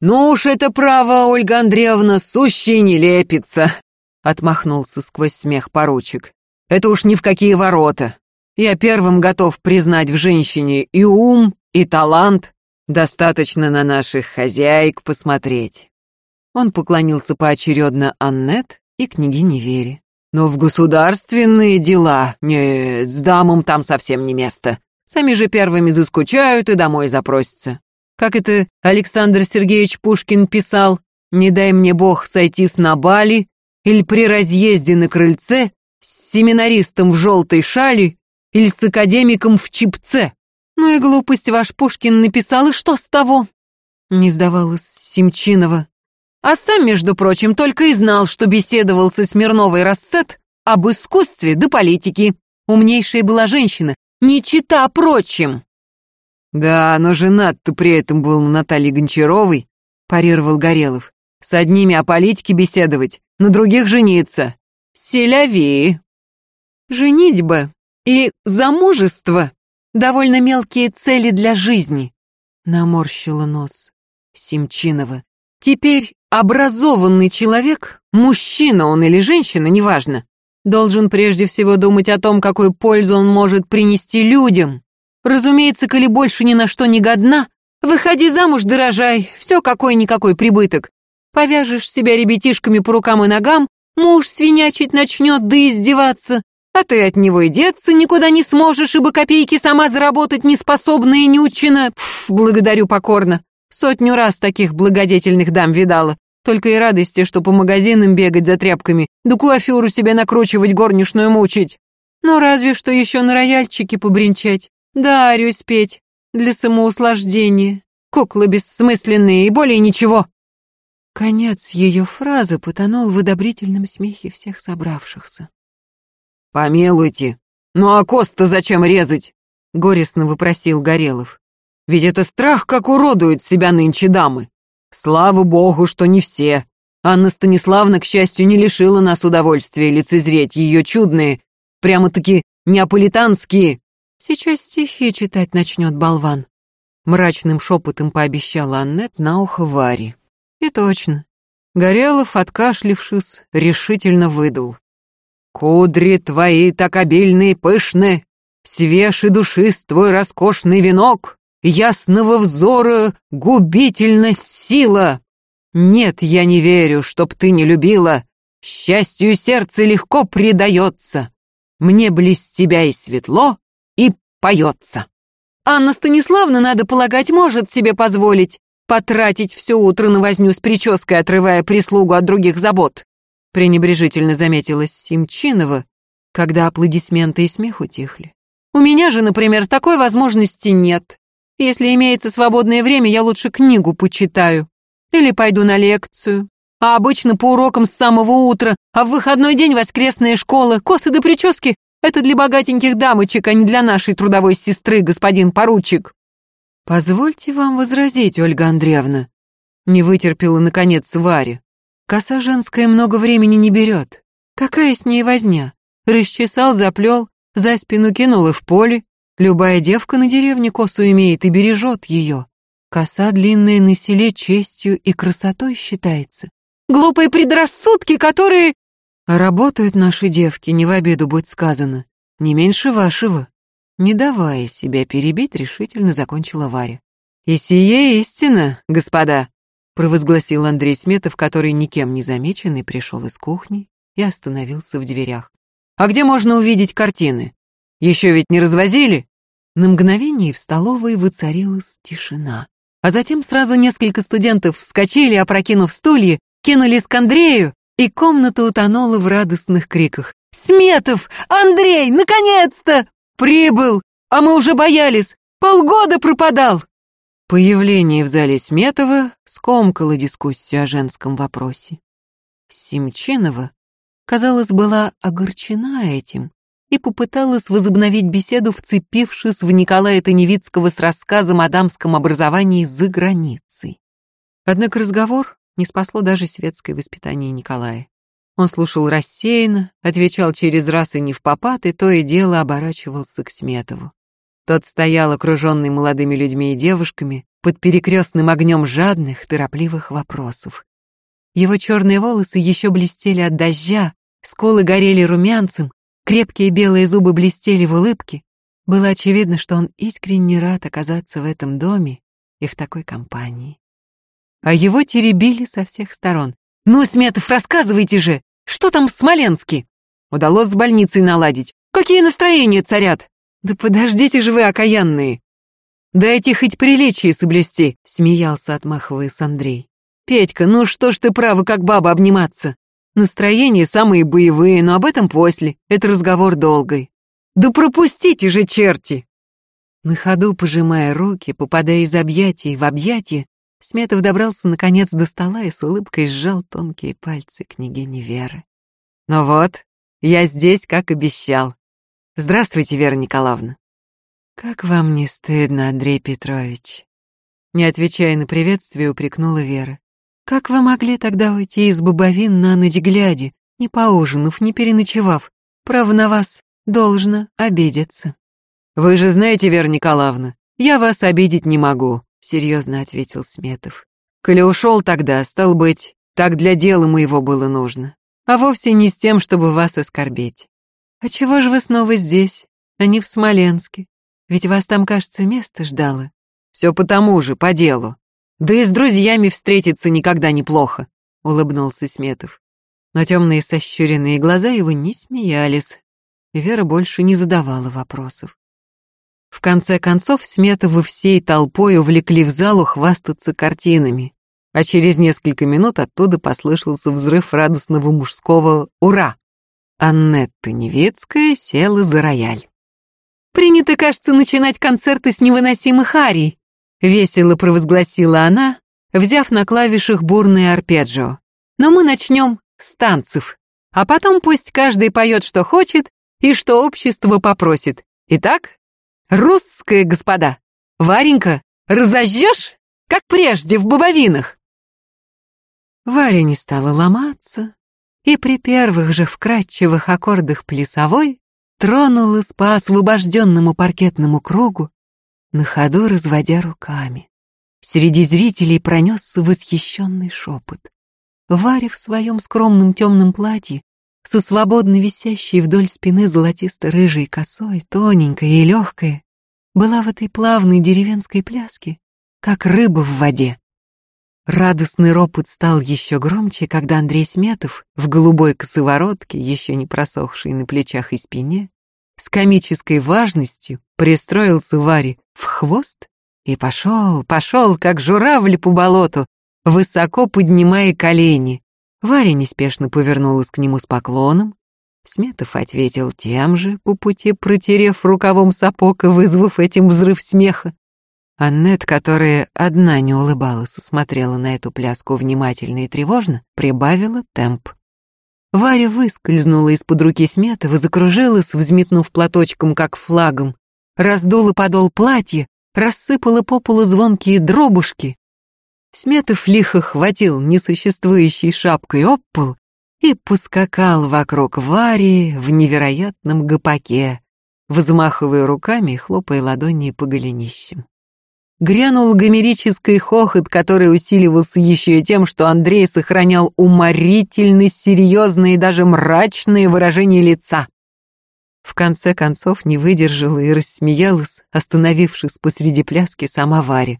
«Ну уж это право, Ольга Андреевна, сущий не лепится!» Отмахнулся сквозь смех поручик. «Это уж ни в какие ворота. Я первым готов признать в женщине и ум, и талант. Достаточно на наших хозяек посмотреть». Он поклонился поочередно Аннет и княгине Вере. Но в государственные дела, нет, с дамам там совсем не место. Сами же первыми заскучают и домой запросятся. Как это Александр Сергеевич Пушкин писал, «Не дай мне Бог сойти с Набали или при разъезде на крыльце с семинаристом в желтой шали или с академиком в чипце». Ну и глупость ваш Пушкин написал, и что с того? Не сдавалась Семчинова. А сам, между прочим, только и знал, что беседовал со Смирновой Рассет об искусстве да политике. Умнейшая была женщина, не чита прочим. Да, но женат-то при этом был на Наталье Гончаровой, парировал Горелов. С одними о политике беседовать, на других жениться. Селяви. Женитьба и замужество — довольно мелкие цели для жизни, наморщила нос Семчинова. Теперь Образованный человек, мужчина он или женщина, неважно, должен прежде всего думать о том, какую пользу он может принести людям. Разумеется, коли больше ни на что не годна, выходи замуж, дорожай, все какой-никакой прибыток. Повяжешь себя ребятишками по рукам и ногам, муж свинячить начнет, да издеваться, а ты от него и деться никуда не сможешь, ибо копейки сама заработать не способна и не учена. Пф, благодарю покорно. Сотню раз таких благодетельных дам видала. Только и радости, что по магазинам бегать за тряпками, да куафюру себе накручивать, горничную мучить. Ну разве что еще на рояльчике побренчать, да арию спеть, для самоуслаждения. Куклы бессмысленные и более ничего. Конец ее фразы потонул в одобрительном смехе всех собравшихся. «Помилуйте, ну а кост-то зачем резать?» — горестно выпросил Горелов. Ведь это страх, как уродуют себя нынче дамы. Слава богу, что не все. Анна Станиславна, к счастью, не лишила нас удовольствия лицезреть ее чудные, прямо-таки неаполитанские. Сейчас стихи читать начнет болван. Мрачным шепотом пообещала Аннет на ухо Варе. И точно. Горелов, откашлившись, решительно выдул. «Кудри твои так обильные пышны, свеж и душист твой роскошный венок, ясного взора губительность сила. Нет, я не верю, чтоб ты не любила, счастью сердце легко предается. Мне близ тебя и светло, и поется. Анна Станиславна, надо полагать, может себе позволить потратить все утро на возню с прической, отрывая прислугу от других забот. Пренебрежительно заметила Симчинова, когда аплодисменты и смех утихли. У меня же, например, такой возможности нет. Если имеется свободное время, я лучше книгу почитаю. Или пойду на лекцию. А обычно по урокам с самого утра, а в выходной день воскресная школа, косы до прически — это для богатеньких дамочек, а не для нашей трудовой сестры, господин поручик. Позвольте вам возразить, Ольга Андреевна. Не вытерпела, наконец, Варя. Коса женская много времени не берет. Какая с ней возня? Расчесал, заплел, за спину кинул и в поле. Любая девка на деревне косу имеет и бережет ее. Коса длинная на селе честью и красотой считается. Глупые предрассудки, которые... Работают наши девки, не в обиду будь сказано. Не меньше вашего. Не давая себя перебить, решительно закончила Варя. «И сие истина, господа», — провозгласил Андрей Сметов, который никем не замеченный пришел из кухни и остановился в дверях. «А где можно увидеть картины? Еще ведь не развозили?» На мгновение в столовой воцарилась тишина. А затем сразу несколько студентов вскочили, опрокинув стулья, кинулись к Андрею, и комната утонула в радостных криках. «Сметов! Андрей! Наконец-то! Прибыл! А мы уже боялись! Полгода пропадал!» Появление в зале Сметова скомкало дискуссию о женском вопросе. Симчинова, казалось, была огорчена этим и попыталась возобновить беседу, вцепившись в Николая Таневицкого с рассказом о дамском образовании за границей. Однако разговор не спасло даже светское воспитание Николая. Он слушал рассеянно, отвечал через раз и не в попад, и то и дело оборачивался к Сметову. Тот стоял, окруженный молодыми людьми и девушками, под перекрестным огнем жадных, торопливых вопросов. Его черные волосы еще блестели от дождя, сколы горели румянцем, крепкие белые зубы блестели в улыбке. Было очевидно, что он искренне рад оказаться в этом доме и в такой компании. А его теребили со всех сторон. «Ну, Сметов, рассказывайте же! Что там в Смоленске?» Удалось с больницей наладить. Какие настроения царят? «Да подождите же вы, окаянные!» «Дайте хоть приличие соблюсти», — смеялся, отмахиваясь Андрей. «Петька, ну что ж ты право, как баба, обниматься? Настроения самые боевые, но об этом после. Это разговор долгой. Да пропустите же, черти!» На ходу, пожимая руки, попадая из объятий в объятия, Сметов добрался наконец до стола и с улыбкой сжал тонкие пальцы княгини Веры. «Ну вот, я здесь, как обещал. Здравствуйте, Вера Николаевна. Как вам не стыдно, Андрей Петрович? Не отвечая на приветствие, упрекнула Вера. Как вы могли тогда уйти из бобовин на ночь глядя, не поужинав, не переночевав? Право на вас должно обидеться. Вы же знаете, Вера Николаевна, я вас обидеть не могу, серьезно ответил Сметов. Коли ушел тогда, стал быть, так для дела моего было нужно, а вовсе не с тем, чтобы вас оскорбить. «А чего же вы снова здесь, а не в Смоленске? Ведь вас там, кажется, место ждало». «Все потому же, по делу. Да и с друзьями встретиться никогда неплохо», — улыбнулся Сметов. Но темные сощуренные глаза его не смеялись, и Вера больше не задавала вопросов. В конце концов, Сметовы всей толпой увлекли в залу хвастаться картинами, а через несколько минут оттуда послышался взрыв радостного мужского «Ура!». Аннетта Невецкая села за рояль. «Принято, кажется, начинать концерты с невыносимых арий», — весело провозгласила она, взяв на клавишах бурное арпеджио. «Но мы начнем с танцев, а потом пусть каждый поет, что хочет и что общество попросит. Итак, русская господа, Варенька, разожжешь, как прежде в бобовинах?» Варя не стала ломаться, и при первых же вкрадчивых аккордах плясовой тронулась по освобожденному паркетному кругу, на ходу разводя руками. Среди зрителей пронесся восхищенный шепот. Варя в своем скромном темном платье, со свободно висящей вдоль спины золотисто-рыжей косой, тоненькая и легкая, была в этой плавной деревенской пляске, как рыба в воде. Радостный ропот стал еще громче, когда Андрей Сметов в голубой косоворотке, еще не просохшей на плечах и спине, с комической важностью пристроился Варе в хвост и пошел, пошел, как журавль по болоту, высоко поднимая колени. Варя неспешно повернулась к нему с поклоном. Сметов ответил тем же, по пути протерев рукавом сапог и вызвав этим взрыв смеха. Аннет, которая одна не улыбалась, смотрела на эту пляску внимательно и тревожно, прибавила темп. Варя выскользнула из-под руки Сметова, закружилась, взметнув платочком, как флагом, раздула подол платья, рассыпала по полу звонкие дробушки. Сметов лихо хватил несуществующей шапкой об пол и поскакал вокруг Вари в невероятном гопаке, взмахивая руками и хлопая ладони по голенищам. Грянул гомерический хохот, который усиливался еще и тем, что Андрей сохранял уморительно серьезные и даже мрачные выражения лица. В конце концов не выдержала и рассмеялась, остановившись посреди пляски сама Варя.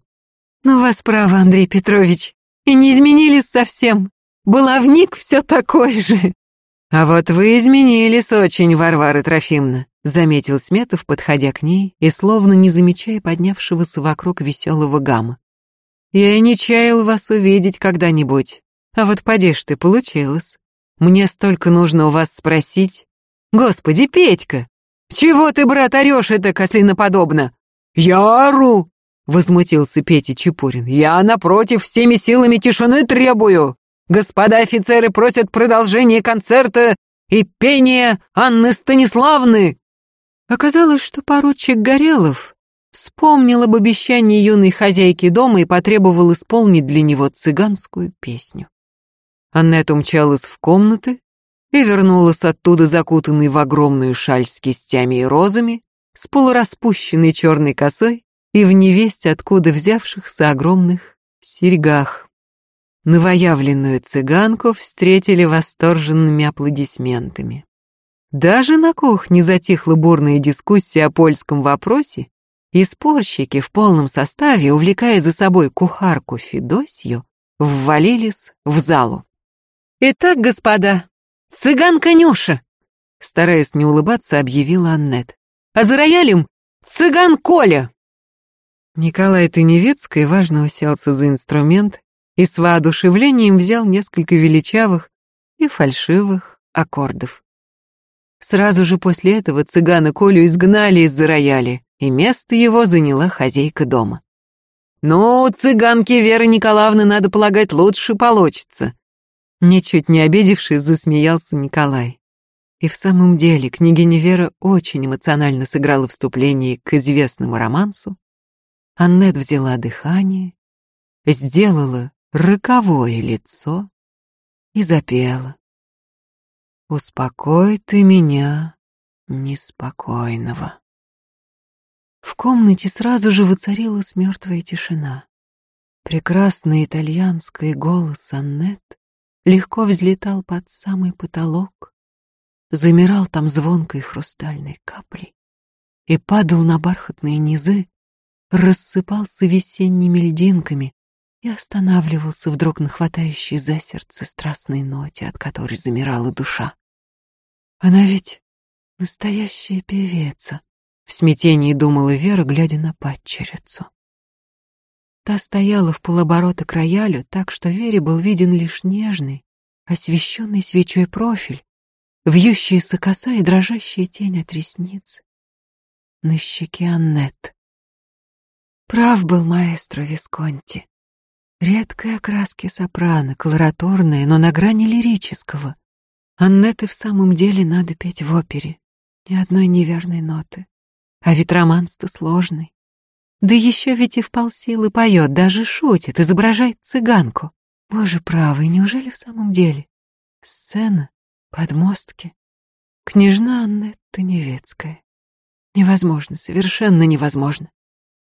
«Ну вас право, Андрей Петрович, и не изменились совсем. Баловник все такой же». «А вот вы изменились очень, Варвара Трофимовна», заметил Сметов, подходя к ней и словно не замечая поднявшегося вокруг веселого гамма. «Я и не чаял вас увидеть когда-нибудь, а вот поди ты, получилось. Мне столько нужно у вас спросить. Господи, Петька, чего ты, брат, орешь это кослиноподобно? Я ору, возмутился Петя Чепурин. Я, напротив, всеми силами тишины требую. Господа офицеры просят продолжения концерта и пения Анны Станиславны. Оказалось, что поручик Горелов вспомнил об обещании юной хозяйки дома и потребовал исполнить для него цыганскую песню. Аннет умчалась в комнаты и вернулась оттуда закутанной в огромную шаль с кистями и розами, с полураспущенной черной косой и в невесть откуда взявшихся огромных серьгах. Новоявленную цыганку встретили восторженными аплодисментами. Даже на кухне затихла бурная дискуссия о польском вопросе, и спорщики в полном составе, увлекая за собой кухарку Федосью, ввалились в залу. «Итак, господа, цыганка Нюша!» Стараясь не улыбаться, объявила Аннет. «А за роялем цыган Коля!» Николай Тыневецкий важно уселся за инструмент и с воодушевлением взял несколько величавых и фальшивых аккордов. Сразу же после этого цыгана Колю изгнали из-за рояля, и место его заняла хозяйка дома. «Ну, цыганке Веры Николаевны, надо полагать, лучше получится», Ничуть не обидевшись, засмеялся Николай. И в самом деле княгиня Вера очень эмоционально сыграла вступление к известному романсу. Аннет взяла дыхание, сделала роковое лицо и запела. «Успокой ты меня, неспокойного». В комнате сразу же воцарилась мертвая тишина. Прекрасный итальянский голос Аннет легко взлетал под самый потолок, замирал там звонкой хрустальной каплей и падал на бархатные низы, рассыпался весенними льдинками и останавливался вдруг на хватающей за сердце страстной ноте, от которой замирала душа. Она ведь настоящая певица, в смятении думала Вера, глядя на падчерицу. Та стояла в полоборота к роялю, так что Вере был виден лишь нежный, освещенный свечой профиль, вьющаяся коса и дрожащая тень от ресниц. На щеке Аннет. Прав был маэстро Висконти. Редкой окраски сопрано, колораторная, но на грани лирического. Аннет и в самом деле надо петь в опере. Ни одной неверной ноты. А ведь романс-то сложный. Да еще ведь и в полсилы поет, даже шутит, изображает цыганку. Боже правый, неужели в самом деле? Сцена, подмостки. Княжна Аннетта Невецкая. Невозможно, совершенно невозможно.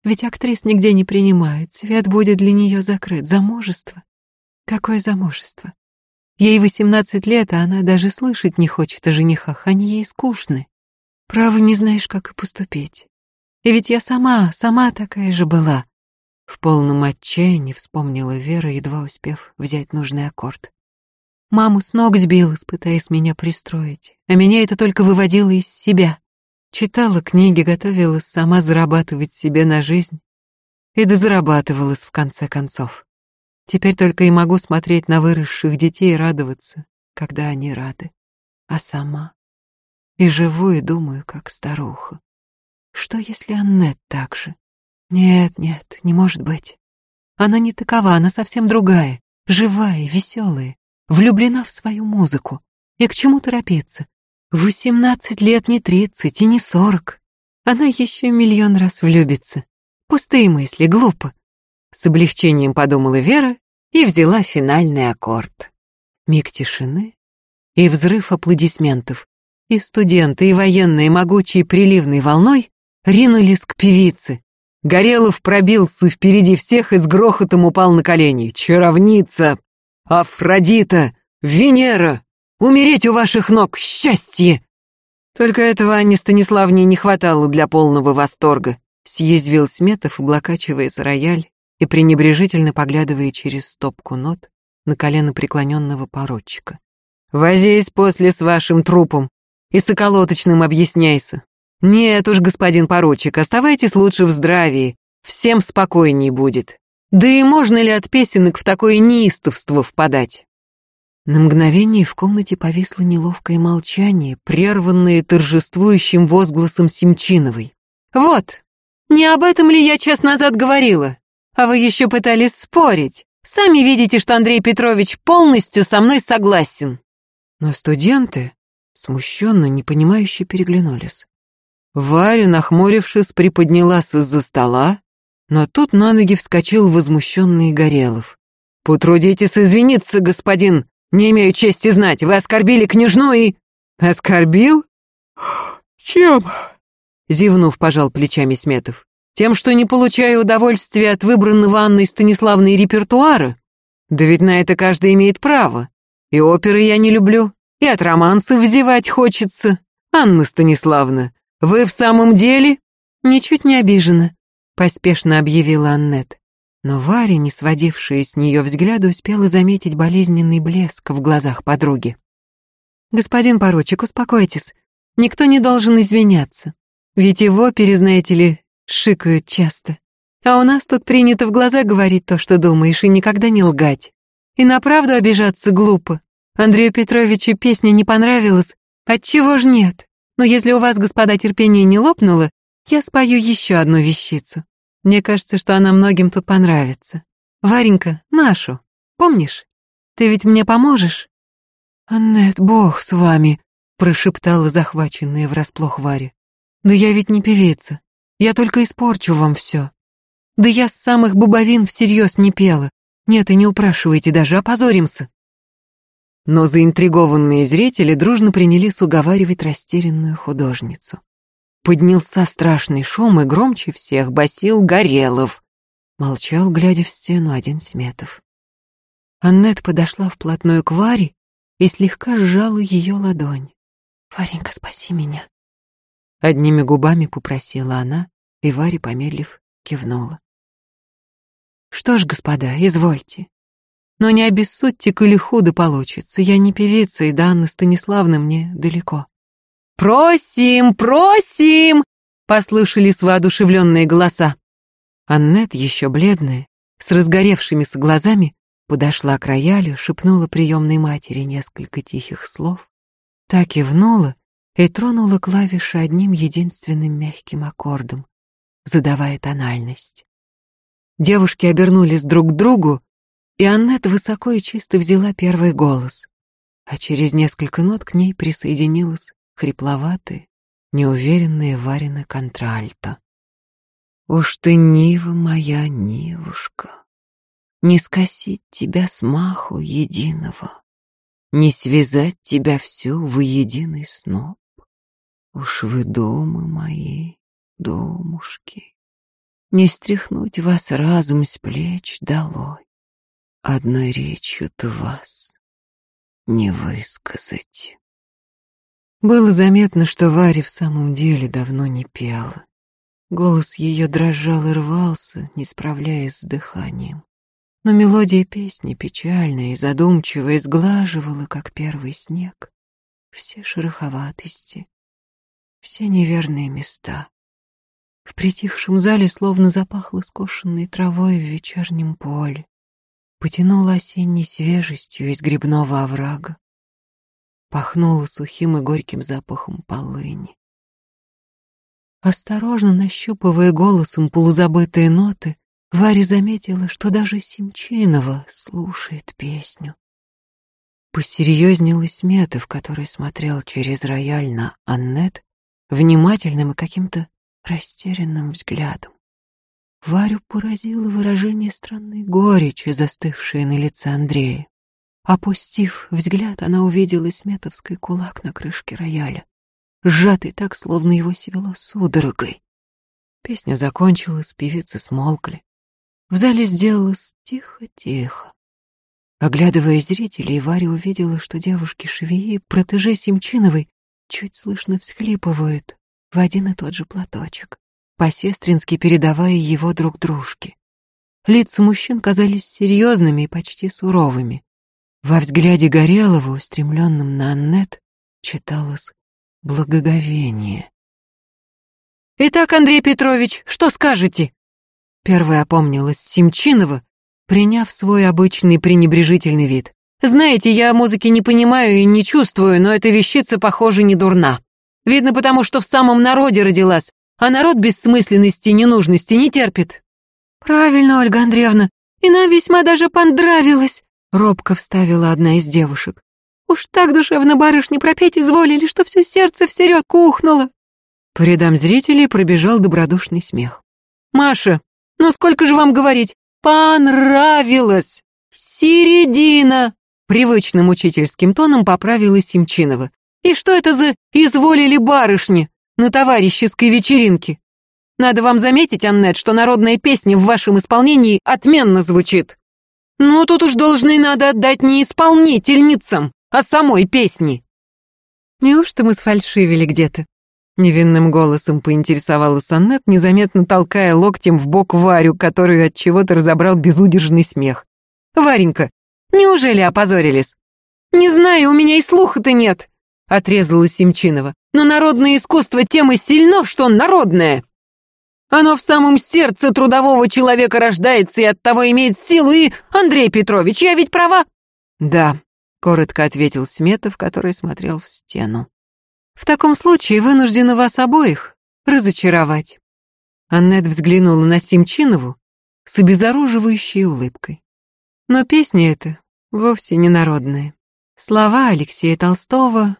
Ведь актрис нигде не принимают, свет будет для нее закрыт. Замужество? Какое замужество? Ей восемнадцать лет, а она даже слышать не хочет о женихах, они ей скучны. Право, не знаешь, как и поступить. И ведь я сама, сама такая же была. В полном отчаянии вспомнила Вера, едва успев взять нужный аккорд. Маму с ног сбила, пытаясь меня пристроить, а меня это только выводило из себя. Читала книги, готовилась сама зарабатывать себе на жизнь. И дозарабатывалась в конце концов. Теперь только и могу смотреть на выросших детей и радоваться, когда они рады. А сама? И живу и думаю, как старуха. Что, если Аннет так же? Нет, нет, не может быть. Она не такова, она совсем другая, живая, веселая, влюблена в свою музыку. И к чему торопиться? Восемнадцать лет не тридцать и не сорок. Она еще миллион раз влюбится. Пустые мысли, глупо. С облегчением подумала Вера и взяла финальный аккорд. Миг тишины и взрыв аплодисментов. И студенты, и военные, могучей приливной волной ринулись к певице. Горелов пробился впереди всех и с грохотом упал на колени. «Чаровница! Афродита! Венера! Умереть у ваших ног! Счастье!» Только этого Анне Станиславне не хватало для полного восторга. Съязвил Сметов, облокачиваясь рояль и пренебрежительно поглядывая через стопку нот на колено преклоненного поручика. «Возись после с вашим трупом и с околоточным объясняйся. «Нет уж, господин поручик, оставайтесь лучше в здравии, всем спокойней будет. Да и можно ли от песенок в такое неистовство впадать?» На мгновение в комнате повисло неловкое молчание, прерванное торжествующим возгласом Семчиновой. «Вот, не об этом ли я час назад говорила? А вы еще пытались спорить. Сами видите, что Андрей Петрович полностью со мной согласен». Но студенты, смущенно, непонимающе переглянулись. Варя, нахмурившись, приподнялась из-за стола, но тут на ноги вскочил возмущенный Горелов. «Потрудитесь извиниться, господин, не имею чести знать, вы оскорбили княжну и...» «Оскорбил?» «Чем?» Зевнув, пожал плечами Сметов. «Тем, что не получаю удовольствия от выбранного Анной Станиславной репертуара? Да ведь на это каждый имеет право. И оперы я не люблю, и от романсов взевать хочется. Анна Станиславна, вы в самом деле?» «Ничуть не обижена», — поспешно объявила Аннет. Но Варя, не сводившая с нее взгляда, успела заметить болезненный блеск в глазах подруги. «Господин поручик, успокойтесь. Никто не должен извиняться. Ведь его, перезнаете ли, шикают часто. А у нас тут принято в глаза говорить то, что думаешь, и никогда не лгать. И на правду обижаться глупо. Андрею Петровичу песня не понравилась, отчего ж нет? Но если у вас, господа, терпение не лопнуло, я спою еще одну вещицу. Мне кажется, что она многим тут понравится. Варенька, нашу, помнишь? Ты ведь мне поможешь?» «Аннет, бог с вами», — прошептала захваченная врасплох Варя. «Да я ведь не певица. Я только испорчу вам все. Да я с самых бубовин всерьез не пела. Нет, и не упрашивайте даже, опозоримся». Но заинтригованные зрители дружно принялись уговаривать растерянную художницу. Поднялся страшный шум, и громче всех басил Горелов. Молчал, глядя в стену, один Сметов. Аннет подошла вплотную к Варе и слегка сжала ее ладонь. «Варенька, спаси меня!» Одними губами попросила она, и Варя, помедлив, кивнула. «Что ж, господа, извольте. Но не обессудьте, коли худо получится. Я не певица, и до Анны Станиславны мне далеко. «Просим, просим!» — послышались воодушевленные голоса. Аннет, еще бледная, с разгоревшимися глазами, подошла к роялю, шепнула приемной матери несколько тихих слов, так кивнула и тронула клавиши одним единственным мягким аккордом, задавая тональность. Девушки обернулись друг к другу, и Аннет высоко и чисто взяла первый голос, а через несколько нот к ней присоединилась хрипловатые, неуверенные Варины контральто. Уж ты, Нива моя, Нивушка, не скосить тебя с маху единого, не связать тебя всю в единый сноп. Уж вы дома мои, домушки, не стряхнуть вас разум с плеч долой, одной речью-то вас не высказать. Было заметно, что Варя в самом деле давно не пела. Голос ее дрожал и рвался, не справляясь с дыханием. Но мелодия песни, печальная и задумчивая, сглаживала, как первый снег, все шероховатости, все неверные места. В притихшем зале словно запахло скошенной травой в вечернем поле, потянуло осенней свежестью из грибного оврага пахнуло сухим и горьким запахом полыни. Осторожно нащупывая голосом полузабытые ноты, Варя заметила, что даже Семчинова слушает песню. Посерьезнел Сметов, который смотрел через рояль на Аннет внимательным и каким-то растерянным взглядом. Варю поразило выражение странной горечи, застывшее на лице Андрея. Опустив взгляд, она увидела сметовский кулак на крышке рояля, сжатый так, словно его свело судорогой. Песня закончилась, певицы смолкли. В зале сделалось тихо-тихо. Оглядывая зрителей, Варя увидела, что девушки-швеи, протеже Семчиновой, чуть слышно всхлипывают в один и тот же платочек, по-сестрински передавая его друг дружке. Лица мужчин казались серьезными и почти суровыми. Во взгляде Горелого, устремленном на Аннет, читалось благоговение. «Итак, Андрей Петрович, что скажете?» Первая опомнилась Семчинова, приняв свой обычный пренебрежительный вид. Знаете, я музыки не понимаю и не чувствую, но эта вещица, похоже, не дурна. Видно потому, что в самом народе родилась, а народ бессмысленности и ненужности не терпит». «Правильно, Ольга Андреевна, и нам весьма даже понравилось», — робко вставила одна из девушек. «Уж так душевно барышни пропеть изволили, что все сердце в середку ухнуло». По рядам зрителей пробежал добродушный смех. «Маша, ну сколько же вам говорить? Понравилось! Середина!» Привычным учительским тоном поправила Симчинова. «И что это за изволили барышни на товарищеской вечеринке? Надо вам заметить, Аннет, что народная песня в вашем исполнении отменно звучит. Ну, тут уж должны надо отдать не исполнительницам, а самой песни». «Неужто мы сфальшивили где-то?» Невинным голосом поинтересовалась Аннет, незаметно толкая локтем в бок Варю, которую от чего-то разобрал безудержный смех. «Варенька, неужели опозорились?» «Не знаю, у меня и слуха-то нет», — отрезала Симчинова. «Но народное искусство тем и сильно, что народное. Оно в самом сердце трудового человека рождается и оттого имеет силу, и, Андрей Петрович, я ведь права?» «Да», — коротко ответил Сметов, который смотрел в стену. В таком случае вынуждена вас обоих разочаровать. Аннет взглянула на Симчинову с обезоруживающей улыбкой. Но песня эта вовсе не народная. Слова Алексея Толстого,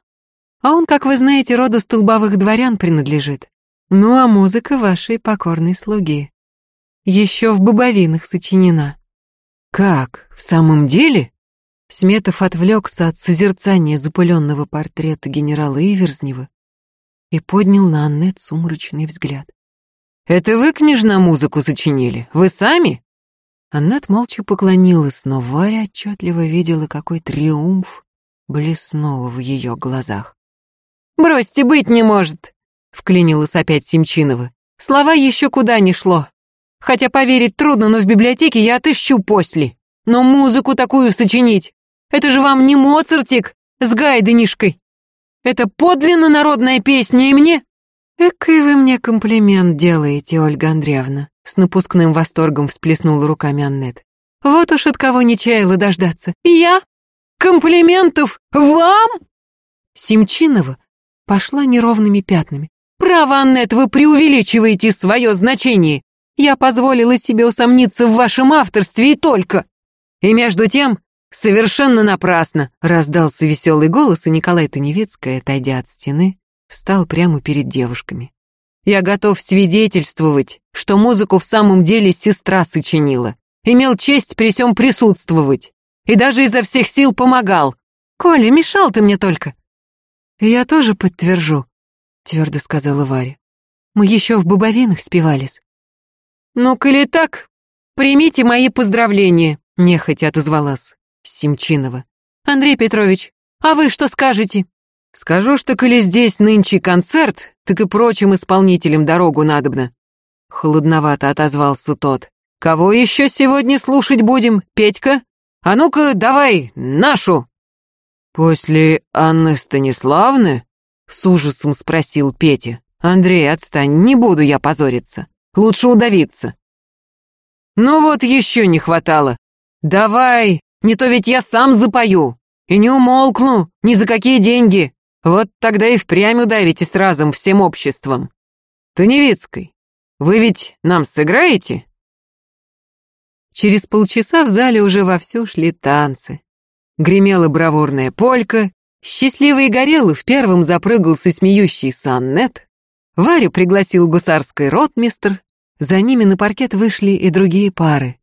а он, как вы знаете, роду столбовых дворян принадлежит. Ну а музыка вашей покорной слуги. Еще в бобовинах сочинена. Как, в самом деле? Сметов отвлекся от созерцания запыленного портрета генерала Иверзнева и поднял на Аннет сумрачный взгляд. «Это вы, княжна, музыку сочинили? Вы сами?» Аннет молча поклонилась, но Варя отчетливо видела, какой триумф блеснул в ее глазах. «Бросьте, быть не может!» — вклинилась опять Симчинова. «Слова еще куда не шло. Хотя поверить трудно, но в библиотеке я отыщу после. Но музыку такую сочинить! Это же вам не Моцартик с гайденишкой. Это подлинно народная песня, и мне...» «Экой вы мне комплимент делаете, Ольга Андреевна», с напускным восторгом всплеснула руками Аннет. «Вот уж от кого не чаяла дождаться. Я? Комплиментов вам?» Симчинова пошла неровными пятнами. «Право, Аннет, вы преувеличиваете свое значение. Я позволила себе усомниться в вашем авторстве и только. И между тем, «Совершенно напрасно!» — раздался веселый голос, и Николай Таневецкий, отойдя от стены, встал прямо перед девушками. «Я готов свидетельствовать, что музыку в самом деле сестра сочинила. Имел честь при всем присутствовать. И даже изо всех сил помогал. Коля, мешал ты мне только». «Я тоже подтвержу», — твердо сказала Варя. «Мы еще в бобовинах спевались». «Ну, коли так, примите мои поздравления», — нехотя отозвалась. Симчинова. «Андрей Петрович, а вы что скажете?» «Скажу, что коли здесь нынче концерт, так и прочим исполнителям дорогу надобно». Холодновато отозвался тот. «Кого еще сегодня слушать будем, Петька? А ну-ка, давай, нашу!» «После Анны Станиславны?» — с ужасом спросил Петя. «Андрей, отстань, не буду я позориться. Лучше удавиться». «Ну вот еще не хватало. Давай, не то ведь я сам запою. И не умолкну, ни за какие деньги. Вот тогда и впрямь удавите с разом всем обществом. Таневицкой, вы ведь нам сыграете?» Через полчаса в зале уже вовсю шли танцы. Гремела бравурная полька, счастливый Горелый в первом запрыгал со смеющейся Аннет, Варю пригласил гусарский ротмистр, за ними на паркет вышли и другие пары.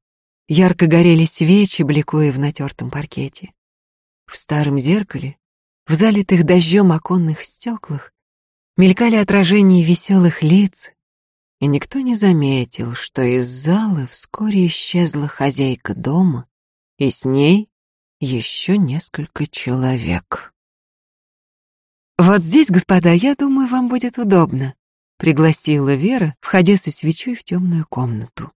Ярко горели свечи, бликуя в натертом паркете. В старом зеркале, в залитых дождем оконных стеклах, мелькали отражения веселых лиц, и никто не заметил, что из зала вскоре исчезла хозяйка дома, и с ней еще несколько человек. «Вот здесь, господа, я думаю, вам будет удобно», — пригласила Вера, входя со свечой в темную комнату.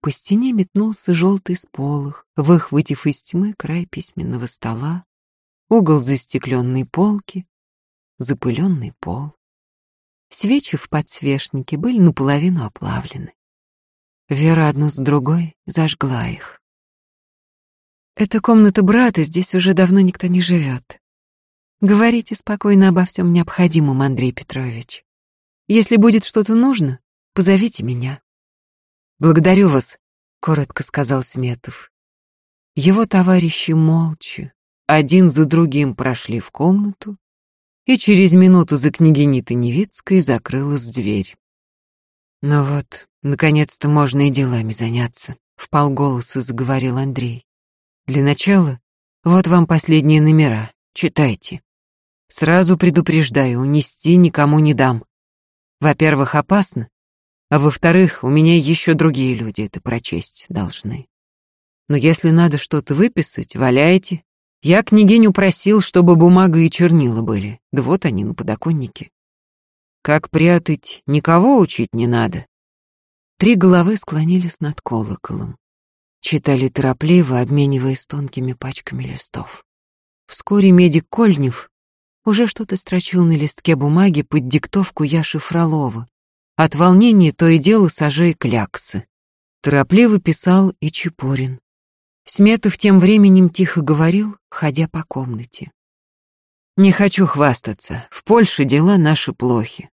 По стене метнулся желтый сполох, выхватив из тьмы край письменного стола, угол застекленной полки, запыленный пол. Свечи в подсвечнике были наполовину оплавлены. Вера одну с другой зажгла их. Это комната брата, здесь уже давно никто не живет. Говорите спокойно обо всем необходимом, Андрей Петрович. Если будет что-то нужно, позовите меня. Благодарю вас, коротко сказал Сметов. Его товарищи молча, один за другим прошли в комнату, и через минуту за княгиней Таневицкой закрылась дверь. Ну вот, наконец-то можно и делами заняться, вполголоса заговорил Андрей. Для начала, вот вам последние номера, читайте. Сразу предупреждаю, унести никому не дам. Во-первых, опасно, а во-вторых, у меня еще другие люди это прочесть должны. Но если надо что-то выписать, валяйте. Я княгиню просил, чтобы бумага и чернила были, да вот они на подоконнике. Как прятать, никого учить не надо. Три головы склонились над колоколом. Читали торопливо, обмениваясь тонкими пачками листов. Вскоре медик Кольнев уже что-то строчил на листке бумаги под диктовку Яши Фролова. От волнения то и дело сажая кляксы. Торопливо писал и Чепорин. Сметов тем временем тихо говорил, ходя по комнате. «Не хочу хвастаться, в Польше дела наши плохи.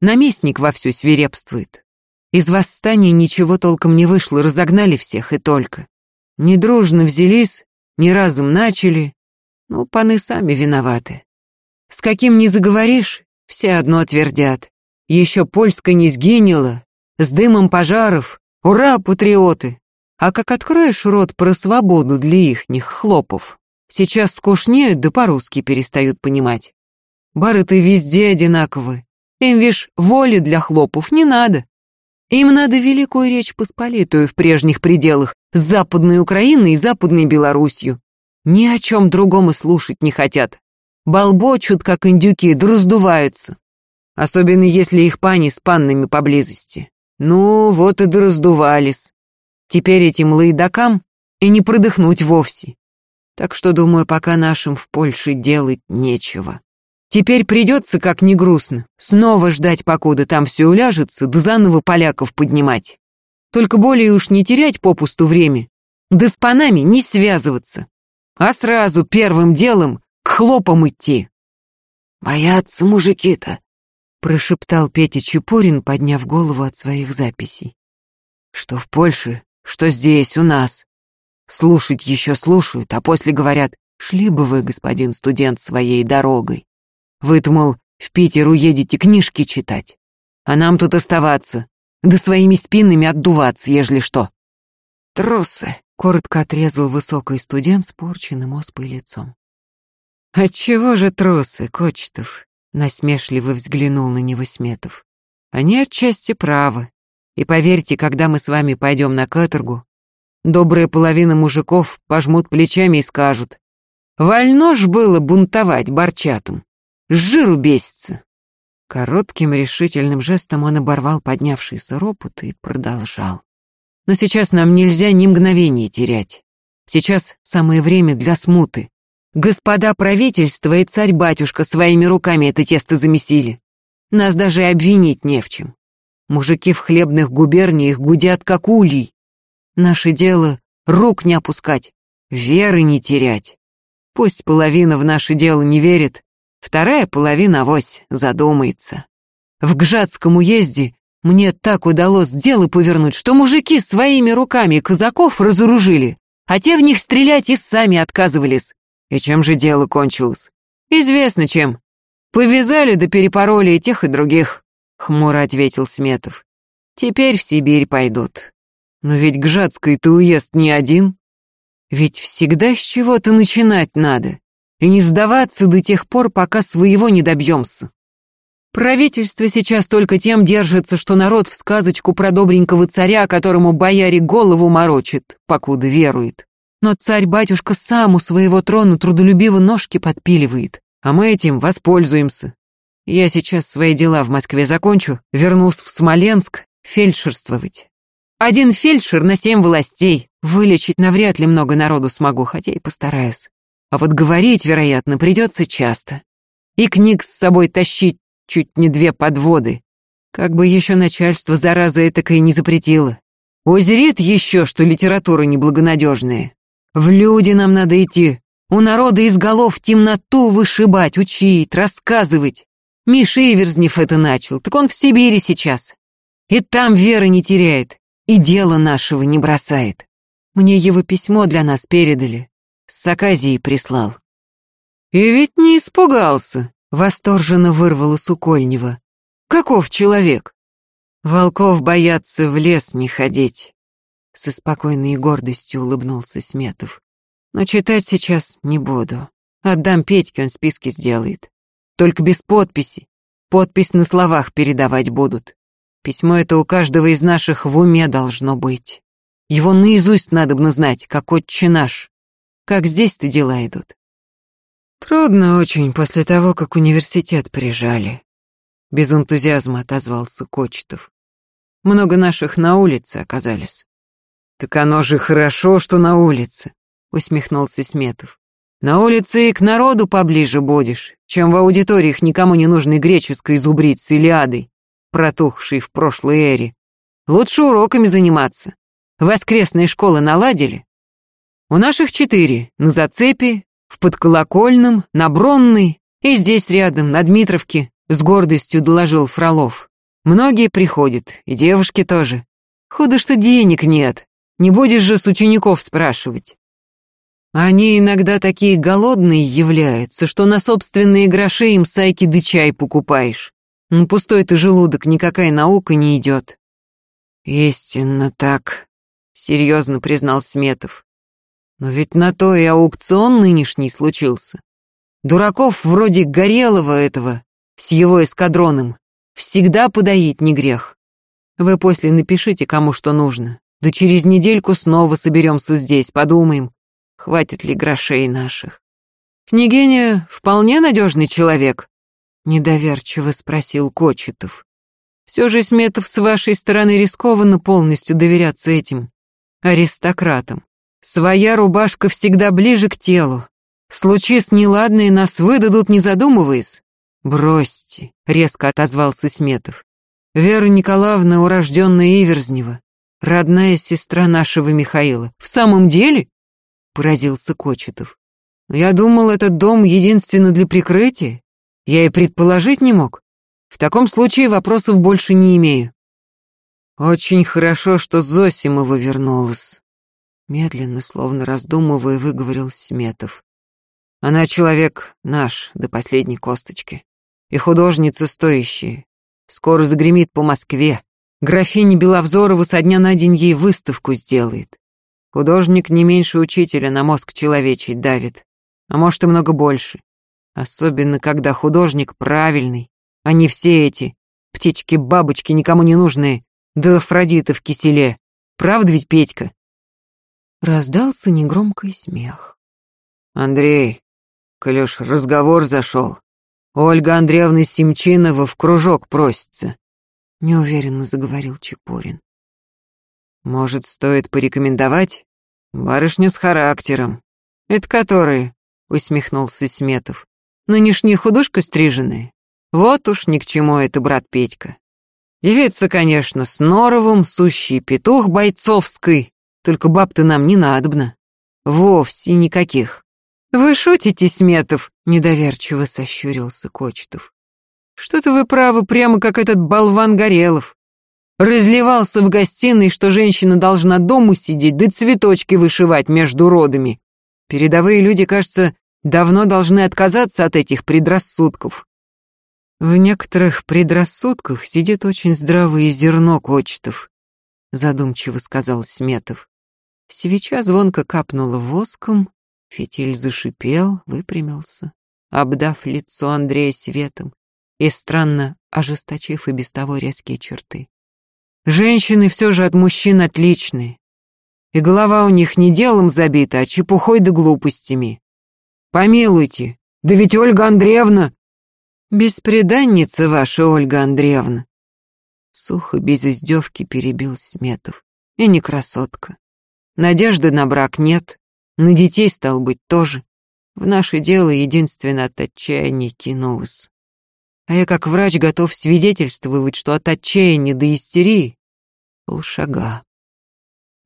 Наместник вовсю свирепствует. Из восстания ничего толком не вышло, разогнали всех и только. Недружно взялись, не разум начали. Ну, паны сами виноваты. С каким не заговоришь, все одно твердят. Еще Польска не сгинела, с дымом пожаров. Ура, патриоты! А как откроешь рот про свободу для ихних хлопов, сейчас скучнеют да по-русски перестают понимать. Бары-то везде одинаковы. Им, вишь, воли для хлопов не надо. Им надо великую речь Посполитую в прежних пределах с Западной Украиной и Западной Белоруссию. Ни о чем другом и слушать не хотят болбочут, как индюки, да раздуваются. Особенно если их пани с паннами поблизости. Ну, вот и раздувались. Теперь этим лаидакам и не продыхнуть вовсе. Так что, думаю, пока нашим в Польше делать нечего. Теперь придется, как ни грустно, снова ждать, покуда там все уляжется, да заново поляков поднимать. Только более уж не терять попусту время, да с панами не связываться, а сразу первым делом к хлопам идти. Боятся мужики-то, прошептал Петя Чепурин, подняв голову от своих записей. Что в Польше, что здесь, у нас. Слушать еще слушают, а после говорят, шли бы вы, господин студент, своей дорогой. Вы-то, мол, в Питер уедете книжки читать, а нам тут оставаться, да своими спинами отдуваться, ежели что. Трусы, коротко отрезал высокий студент с порченным оспой лицом. «Отчего же трусы, Кочетов?» — насмешливо взглянул на него Сметов. «Они отчасти правы. И поверьте, когда мы с вами пойдем на каторгу, добрая половина мужиков пожмут плечами и скажут, «Вольно ж было бунтовать борчатым, с жиру бесится». Коротким решительным жестом он оборвал поднявшийся ропот и продолжал. «Но сейчас нам нельзя ни мгновения терять. Сейчас самое время для смуты. Господа правительство и царь-батюшка своими руками это тесто замесили. Нас даже обвинить не в чем. Мужики в хлебных губерниях гудят, как улей. Наше дело — рук не опускать, веры не терять. Пусть половина в наше дело не верит, вторая половина авось задумается. В Гжатском уезде мне так удалось дело повернуть, что мужики своими руками казаков разоружили, а те в них стрелять и сами отказывались. И чем же дело кончилось? Известно чем. Повязали да перепороли и тех, и других, хмуро ответил Сметов. Теперь в Сибирь пойдут. Но ведь Гжатской-то уезд не один. Ведь всегда с чего-то начинать надо. И не сдаваться до тех пор, пока своего не добьемся. Правительство сейчас только тем держится, что народ в сказочку про добренького царя, которому бояре голову морочит, покуда верует. Но царь-батюшка сам у своего трона трудолюбиво ножки подпиливает, а мы этим воспользуемся. Я сейчас свои дела в Москве закончу, вернусь в Смоленск фельдшерствовать. Один фельдшер на семь властей. Вылечить навряд ли много народу смогу, хотя и постараюсь. А вот говорить, вероятно, придется часто. И книг с собой тащить чуть не две подводы. Как бы еще начальство зараза этакой не запретило. Озерит еще, что литература неблагонадежная. В люди нам надо идти. У народа из голов темноту вышибать, учить, рассказывать. Миша Иверзнев это начал, так он в Сибири сейчас. И там веры не теряет, и дело нашего не бросает. Мне его письмо для нас передали. С Аказией прислал. И ведь не испугался, восторженно вырвало Сукольнева. Каков человек? Волков боятся в лес не ходить. Со спокойной гордостью улыбнулся Сметов. Но читать сейчас не буду. Отдам Петьке, он списки сделает. Только без подписи. Подпись на словах передавать будут. Письмо это у каждого из наших в уме должно быть. Его наизусть надо бы знать, как отче наш. Как здесь-то дела идут? Трудно очень после того, как университет прижали. Без энтузиазма отозвался Кочетов. Много наших на улице оказались. Так оно же хорошо, что на улице, усмехнулся Сметов. На улице и к народу поближе будешь, чем в аудиториях никому не нужной греческой зубрицы Илиадой, протухшей в прошлой эре. Лучше уроками заниматься. Воскресные школы наладили? У наших четыре, на зацепе, в подколокольном, на Бронной и здесь рядом, на Дмитровке, с гордостью доложил Фролов. Многие приходят, и девушки тоже. Худо, что денег нет. Не будешь же с учеников спрашивать. Они иногда такие голодные являются, что на собственные гроши им сайки да чай покупаешь. На пустой ты желудок никакая наука не идет. Истинно так, серьезно признал Сметов. Но ведь на то и аукцион нынешний случился. Дураков вроде Горелого этого, с его эскадроном, всегда подоить не грех. Вы после напишите, кому что нужно. Да через недельку снова соберемся здесь, подумаем, хватит ли грошей наших. Княгиня вполне надежный человек, недоверчиво спросил Кочетов. Все же, Сметов, с вашей стороны рискованно полностью доверяться этим аристократам. Своя рубашка всегда ближе к телу. Случись неладные, нас выдадут, не задумываясь. Бросьте, резко отозвался Сметов. Вера Николаевна, урожденная Иверзнева, родная сестра нашего Михаила. В самом деле? Поразился Кочетов. Я думал, этот дом единственно для прикрытия. Я и предположить не мог. В таком случае вопросов больше не имею. Очень хорошо, что Зосимова вернулась. Медленно, словно раздумывая, выговорил Сметов. Она человек наш, до последней косточки. И художница стоящая. Скоро загремит по Москве. Графиня Беловзорова со дня на день ей выставку сделает. Художник не меньше учителя на мозг человечий давит, а может и много больше. Особенно, когда художник правильный, а не все эти птички-бабочки никому не нужные, да Афродита в киселе. Правда ведь, Петька? Раздался негромкий смех. Андрей, Клюш, разговор зашел. Ольга Андреевна Семчинова в кружок просится. Неуверенно заговорил Чепурин. Может, стоит порекомендовать? Барышня с характером. Это которые? Усмехнулся Сметов. Нынешняя художка стриженная. Вот уж ни к чему это, брат Петька. Девица, конечно, с норовым, сущий петух бойцовской, только баб-то нам не надобно. Вовсе никаких. Вы шутите, Сметов? Недоверчиво сощурился Кочетов. Что-то вы правы, прямо как этот болван Горелов. Разливался в гостиной, что женщина должна дома сидеть, да цветочки вышивать между родами. Передовые люди, кажется, давно должны отказаться от этих предрассудков. В некоторых предрассудках сидит очень здравое зерно кочетов, задумчиво сказал Сметов. Свеча звонко капнула воском, фитиль зашипел, выпрямился, обдав лицо Андрея светом и странно ожесточив и без того резкие черты. Женщины все же от мужчин отличные. И голова у них не делом забита, а чепухой да глупостями. Помилуйте, да ведь Ольга Андреевна... Беспреданница ваша Ольга Андреевна. Сухо, без издевки перебил Сметов. И не красотка. Надежды на брак нет, на детей, стал быть, тоже. В наше дело единственно от отчаяния кинулась. А я как врач готов свидетельствовать, что от отчаяния до истерии полшага.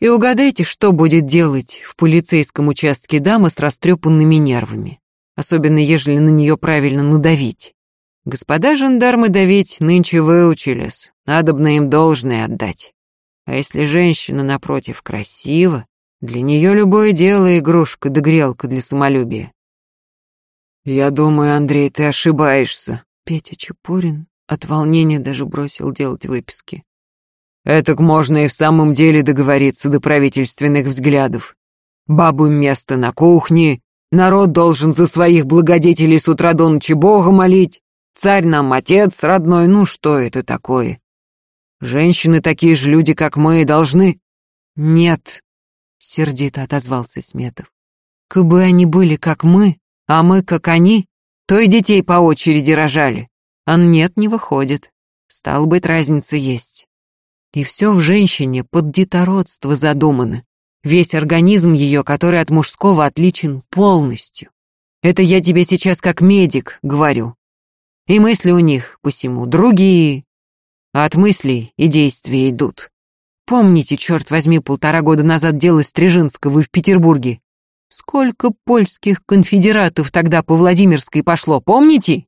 И угадайте, что будет делать в полицейском участке дама с растрепанными нервами, особенно ежели на нее правильно надавить. Господа жандармы давить нынче выучились, надобно им должное отдать. А если женщина, напротив, красива, для нее любое дело игрушка да грелка для самолюбия. «Я думаю, Андрей, ты ошибаешься», — Петя Чепурин от волнения даже бросил делать выписки. «Этак можно и в самом деле договориться до правительственных взглядов. Бабу место на кухне, народ должен за своих благодетелей с утра до ночи Бога молить, царь нам отец родной, ну что это такое? Женщины такие же люди, как мы, должны...» «Нет», — сердито отозвался Сметов. «Кабы они были, как мы, а мы, как они, то и детей по очереди рожали. А нет, не выходит. Стал быть, разница есть. И все в женщине под детородство задумано. Весь организм ее, который от мужского отличен полностью. Это я тебе сейчас как медик говорю. И мысли у них, посему, другие. А от мыслей и действия идут. Помните, черт возьми, полтора года назад дело Стрижинского в Петербурге? Сколько польских конфедератов тогда по Владимирской пошло, помните?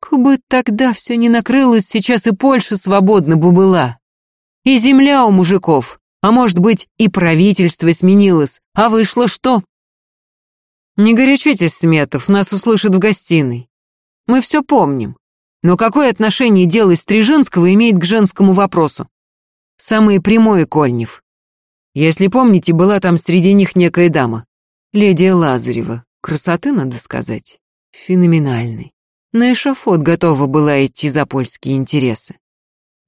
Кабы тогда все не накрылось, сейчас и Польша свободна бы была. И земля у мужиков, а может быть и правительство сменилось, а вышло что? Не горячитесь, Сметов, нас услышат в гостиной. Мы все помним. Но какое отношение дело Стрижинского имеет к женскому вопросу? Самое прямое Кольнев. Если помните, была там среди них некая дама. Леди Лазарева. Красоты, надо сказать. Феноменальной. На эшафот готова была идти за польские интересы.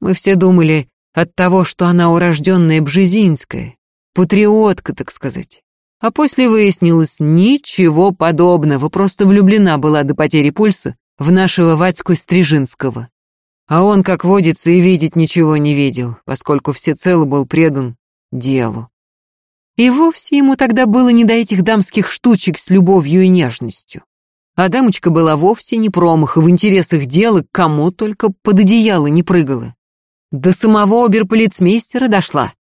Мы все думали от того, что она урожденная Бжезинская, патриотка, так сказать. А после выяснилось ничего подобного, просто влюблена была до потери пульса в нашего Вадьку Стрижинского. А он, как водится, и видеть ничего не видел, поскольку всецело был предан делу. И вовсе ему тогда было не до этих дамских штучек с любовью и нежностью. А дамочка была вовсе не промах, и в интересах дела кому только под одеяло не прыгала. До самого оберполицмейстера дошла.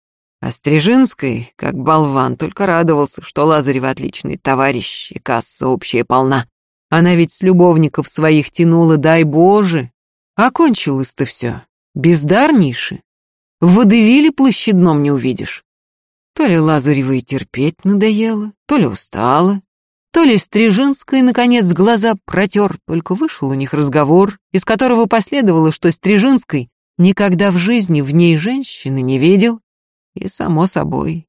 А Стрижинской, как болван, только радовался, что Лазарева отличный товарищ, и касса общая полна. Она ведь с любовников своих тянула, дай Боже. Окончилось-то все. Бездарнейше. В водевиле площадном не увидишь. То ли Лазаревой терпеть надоело, то ли устала, то ли Стрижинская, наконец, глаза протер, только вышел у них разговор, из которого последовало, что Стрижинской никогда в жизни в ней женщины не видел и, само собой,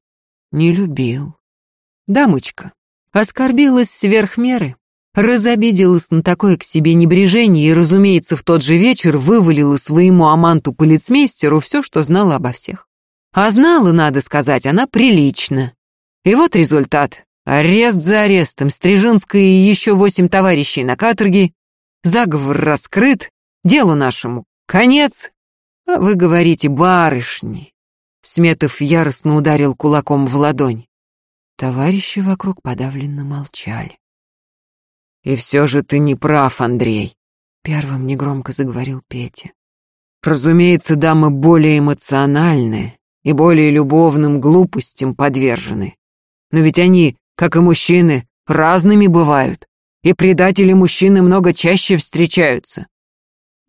не любил. Дамочка оскорбилась сверх меры, разобиделась на такое к себе небрежение и, разумеется, в тот же вечер вывалила своему аманту-полицмейстеру все, что знала обо всех. А знала, надо сказать, она прилично. И вот результат. Арест за арестом, Стрижинская и еще восемь товарищей на каторге. Заговор раскрыт, делу нашему конец. А вы говорите, барышни. Сметов яростно ударил кулаком в ладонь. Товарищи вокруг подавленно молчали. «И все же ты не прав, Андрей», — первым негромко заговорил Петя. «Разумеется, дамы более эмоциональные, и более любовным глупостям подвержены. Но ведь они, как и мужчины, разными бывают, и предатели мужчины много чаще встречаются.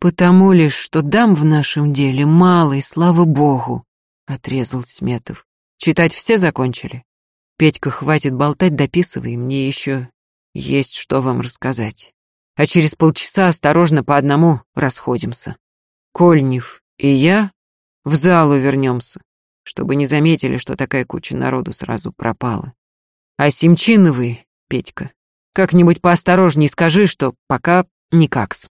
Потому лишь, что дам в нашем деле мало, слава богу, — отрезал Сметов. Читать все закончили? Петька, хватит болтать, дописывай, мне еще есть что вам рассказать. А через полчаса осторожно по одному расходимся. Кольнев и я в залу вернемся чтобы не заметили, что такая куча народу сразу пропала. А Семчиновый, Петька, как-нибудь поосторожней скажи, что пока никакс.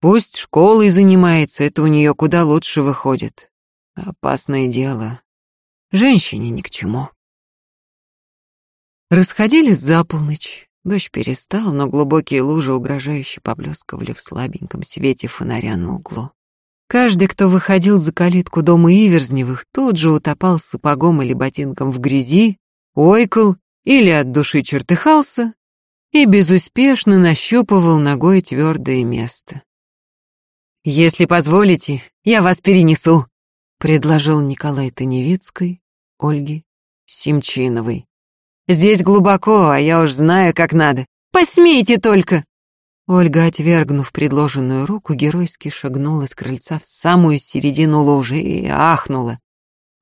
Пусть школой занимается, это у нее куда лучше выходит. Опасное дело. Женщине ни к чему. Расходились за полночь. Дождь перестал, но глубокие лужи угрожающе поблескивали в слабеньком свете фонаря на углу. Каждый, кто выходил за калитку дома Иверзневых, тут же утопал сапогом или ботинком в грязи, ойкал или от души чертыхался и безуспешно нащупывал ногой твердое место. «Если позволите, я вас перенесу», — предложил Николай Таневицкой Ольге Симчиновой. Здесь глубоко, а я уж знаю, как надо. Посмейте только!» Ольга, отвергнув предложенную руку, геройски шагнула с крыльца в самую середину лужи и ахнула.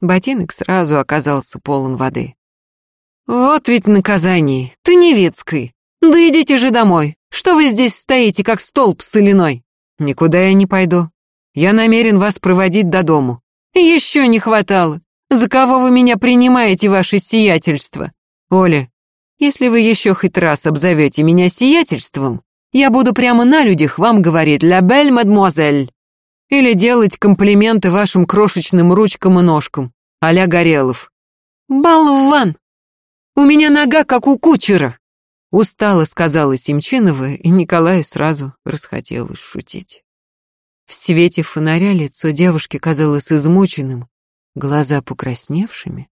Ботинок сразу оказался полон воды. «Вот ведь наказание! Ты Невецкой! Да идите же домой! Что вы здесь стоите, как столб соляной?» «Никуда я не пойду. Я намерен вас проводить до дому». «Еще не хватало! За кого вы меня принимаете, ваше сиятельство?» «Оля, если вы еще хоть раз обзовете меня сиятельством, я буду прямо на людях вам говорить «Ля бель мадемуазель» или делать комплименты вашим крошечным ручкам и ножкам, а-ля Горелов. «Болван! У меня нога, как у кучера!» Устало сказала Семчинова, и Николаю сразу расхотелось шутить. В свете фонаря лицо девушки казалось измученным, глаза покрасневшими,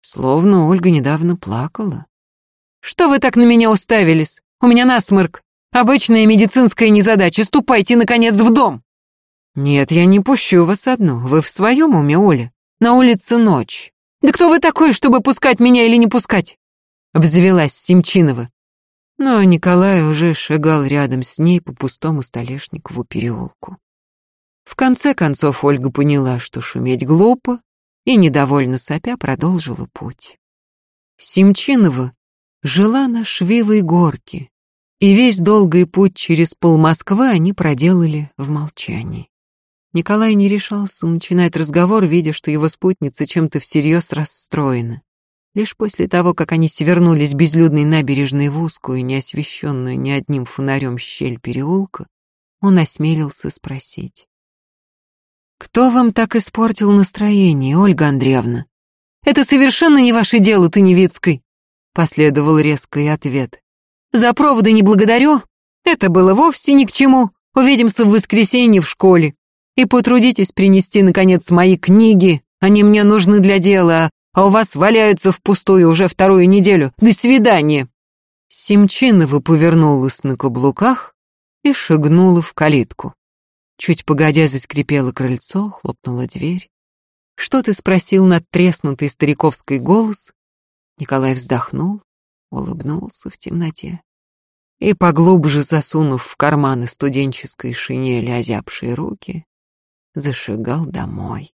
словно Ольга недавно плакала. «Что вы так на меня уставились? У меня насморк. Обычная медицинская незадача. Ступайте, наконец, в дом!» «Нет, я не пущу вас одну. Вы в своем уме, Оля? На улице ночь. Да кто вы такой, чтобы пускать меня или не пускать?» Взвелась Семчинова. Но Николай уже шагал рядом с ней по пустому столешникову переулку. В конце концов Ольга поняла, что шуметь глупо, и, недовольно сопя, продолжила путь. Семчинова жила на Швивой горке, и весь долгий путь через пол Москвы они проделали в молчании. Николай не решался начинать разговор, видя, что его спутница чем-то всерьез расстроена. Лишь после того, как они свернулись безлюдной набережной в узкую, неосвещенную ни одним фонарем щель переулка, он осмелился спросить. «Кто вам так испортил настроение, Ольга Андреевна?» «Это совершенно не ваше дело, ты Невицкой!» Последовал резкий ответ. «За проводы не благодарю. Это было вовсе ни к чему. Увидимся в воскресенье в школе. И потрудитесь принести, наконец, мои книги. Они мне нужны для дела, а у вас валяются впустую уже вторую неделю. До свидания!» Семчинова повернулась на каблуках и шагнула в калитку. Чуть погодя заскрипело крыльцо, хлопнула дверь. «Что ты спросил надтреснутый стариковский голос?» Николай вздохнул, улыбнулся в темноте и, поглубже засунув в карманы студенческой шинели озябшие руки, зашагал домой.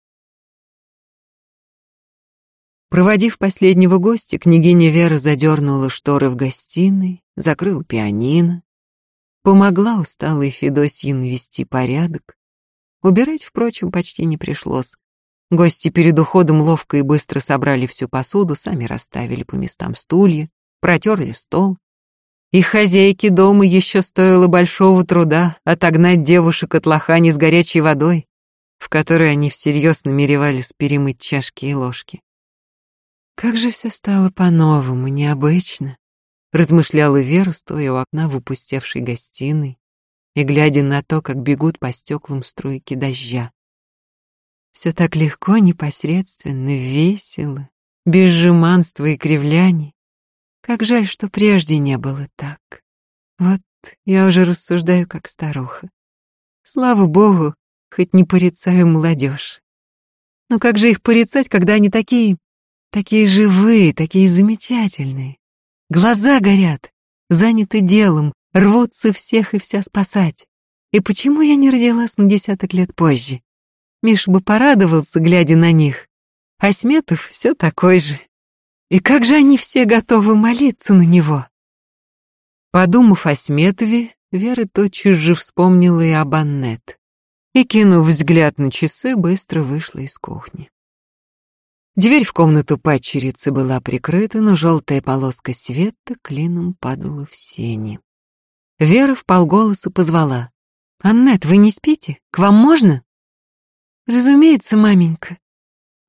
Проводив последнего гостя, княгиня Вера задернула шторы в гостиной, закрыла пианино, помогла усталой Федосье навести порядок. Убирать, впрочем, почти не пришлось. Гости перед уходом ловко и быстро собрали всю посуду, сами расставили по местам стулья, протерли стол. И хозяйке дома еще стоило большого труда отогнать девушек от лохани с горячей водой, в которой они всерьез намеревались перемыть чашки и ложки. Как же все стало по-новому, необычно, размышляла Вера, стоя у окна в упустевшей гостиной и глядя на то, как бегут по стеклам струйки дождя. Все так легко, непосредственно, весело, без жеманства и кривляний. Как жаль, что прежде не было так. Вот я уже рассуждаю как старуха. Слава богу, хоть не порицаю молодежь. Но как же их порицать, когда они такие Такие живые, такие замечательные. Глаза горят, заняты делом, рвутся всех и вся спасать. И почему я не родилась на десяток лет позже? Миша бы порадовался, глядя на них. А Сметов все такой же. И как же они все готовы молиться на него? Подумав о Сметове, Вера тотчас же вспомнила и об Аннет. И, кинув взгляд на часы, быстро вышла из кухни. Дверь в комнату падчерицы была прикрыта, но желтая полоска света клином падала в сени. Вера вполголоса позвала. «Аннет, вы не спите? К вам можно?» «Разумеется, маменька».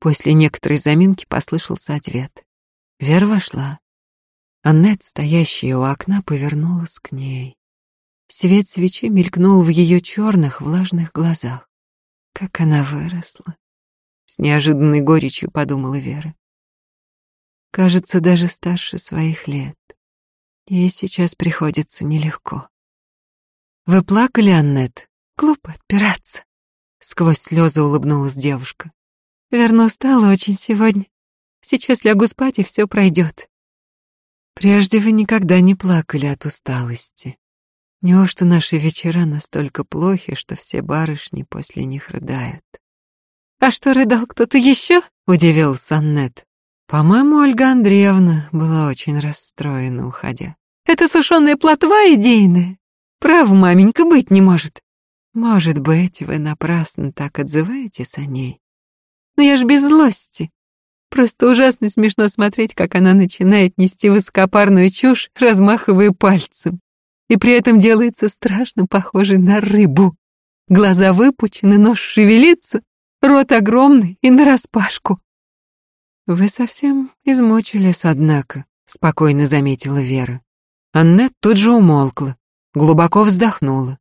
После некоторой заминки послышался ответ. Вера вошла. Аннет, стоящая у окна, повернулась к ней. Свет свечи мелькнул в ее черных влажных глазах. Как она выросла. С неожиданной горечью подумала Вера. Кажется, даже старше своих лет. Ей сейчас приходится нелегко. Вы плакали, Аннет? Глупо отпираться. Сквозь слезы улыбнулась девушка. Верно, устала очень сегодня. Сейчас лягу спать, и все пройдет. Прежде вы никогда не плакали от усталости. Неужто наши вечера настолько плохи, что все барышни после них рыдают? А что, рыдал кто-то еще? Удивился Аннет. По-моему, Ольга Андреевна была очень расстроена, уходя. Это сушеная плотва идейная. Право, маменька, быть не может. Может быть, вы напрасно так отзываетесь о ней. Но я ж без злости. Просто ужасно смешно смотреть, как она начинает нести высокопарную чушь, размахивая пальцем. И при этом делается страшно похожей на рыбу. Глаза выпучены, нос шевелится, рот огромный и нараспашку. «Вы совсем измучились, однако», — спокойно заметила Вера. Аннет тут же умолкла, глубоко вздохнула.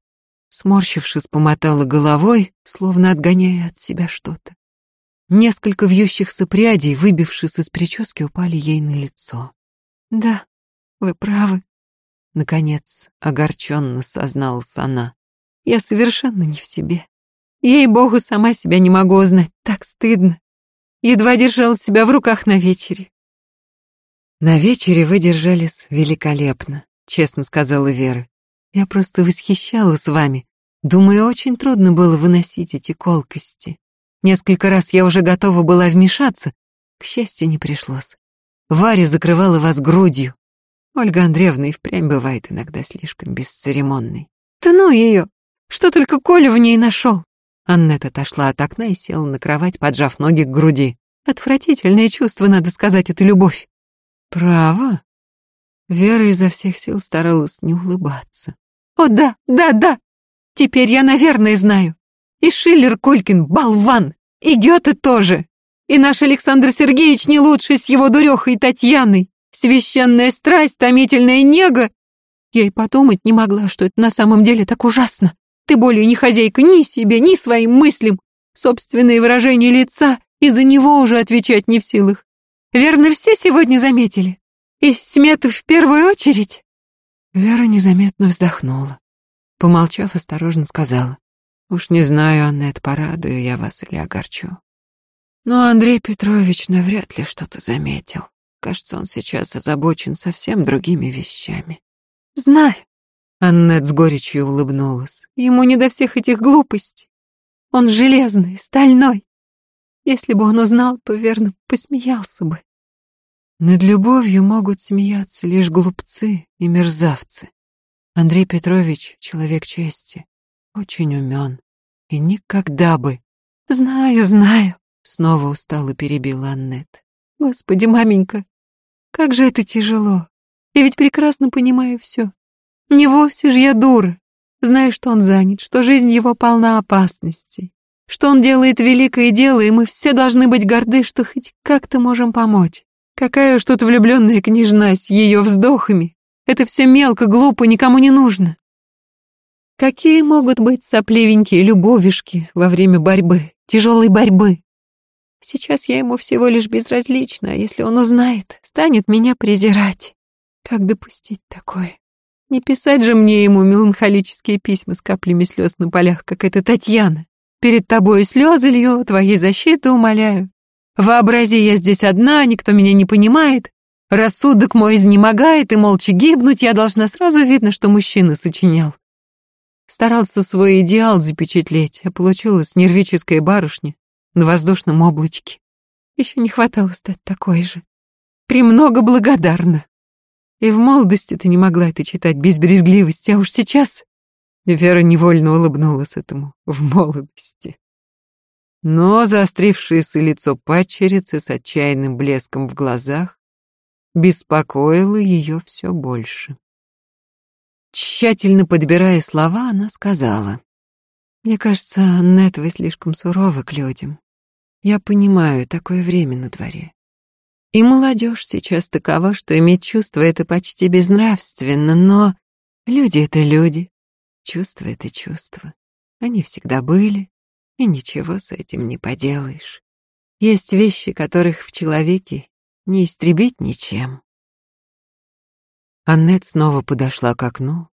Сморщившись, помотала головой, словно отгоняя от себя что-то. Несколько вьющихся прядей, выбившись из прически, упали ей на лицо. «Да, вы правы», — наконец огорченно созналась она. «Я совершенно не в себе. Ей-богу, сама себя не могу узнать, так стыдно. Едва держала себя в руках на вечере». «На вечере вы держались великолепно», — честно сказала Вера. «Я просто восхищалась вами. Думаю, очень трудно было выносить эти колкости. Несколько раз я уже готова была вмешаться, к счастью, не пришлось. Варя закрывала вас грудью. Ольга Андреевна и впрямь бывает иногда слишком бесцеремонной. Да ну ее! Что только Коля в ней нашел? Аннет отошла от окна и села на кровать, поджав ноги к груди. Отвратительное чувство, надо сказать, это любовь. Право? Вера изо всех сил старалась не улыбаться. О да, да, да! Теперь я, наверное, знаю. И Шиллер Колькин — болван, и Гёте тоже. И наш Александр Сергеевич не лучше с его дурехой Татьяной. Священная страсть, томительная нега. Я и подумать не могла, что это на самом деле так ужасно. Ты более не хозяйка ни себе, ни своим мыслям. Собственные выражения лица, из-за него уже отвечать не в силах. Верно, все сегодня заметили? И Сметов в первую очередь?» Вера незаметно вздохнула. Помолчав, осторожно сказала. Уж не знаю, Аннет, порадую я вас или огорчу. Но Андрей Петрович навряд ли что-то заметил. Кажется, он сейчас озабочен совсем другими вещами. Знаю. Аннет с горечью улыбнулась. Ему не до всех этих глупостей. Он железный, стальной. Если бы он узнал, то верно посмеялся бы. Над любовью могут смеяться лишь глупцы и мерзавцы. Андрей Петрович — человек чести, очень умен. И никогда бы... Знаю, знаю, снова устало перебила Аннет. Господи, маменька, как же это тяжело. Я ведь прекрасно понимаю все. Не вовсе же я дура. Знаю, что он занят, что жизнь его полна опасностей, что он делает великое дело, и мы все должны быть горды, что хоть как-то можем помочь. Какая уж тут влюбленная княжна с ее вздохами. Это все мелко, глупо, никому не нужно. Какие могут быть сопливенькие любовишки во время борьбы, тяжелой борьбы? Сейчас я ему всего лишь безразлична, а если он узнает, станет меня презирать. Как допустить такое? Не писать же мне ему меланхолические письма с каплями слез на полях, как эта Татьяна. Перед тобой слезы лью, твоей защиты умоляю. Вообрази, я здесь одна, никто меня не понимает. Рассудок мой изнемогает, и молча гибнуть я должна сразу видно, что мужчина сочинял. Старался свой идеал запечатлеть, а получилась нервическая барышня на воздушном облачке. Еще не хватало стать такой же. Премного благодарна. И в молодости ты не могла это читать без брезгливости, а уж сейчас... Вера невольно улыбнулась этому в молодости. Но заострившееся лицо падчерицы с отчаянным блеском в глазах беспокоило ее все больше. Тщательно подбирая слова, она сказала. «Мне кажется, Аннет, вы слишком суровы к людям. Я понимаю, такое время на дворе. И молодежь сейчас такова, что иметь чувства — это почти безнравственно, но люди — это люди, чувства — это чувства. Они всегда были, и ничего с этим не поделаешь. Есть вещи, которых в человеке не истребить ничем. Аннет снова подошла к окну,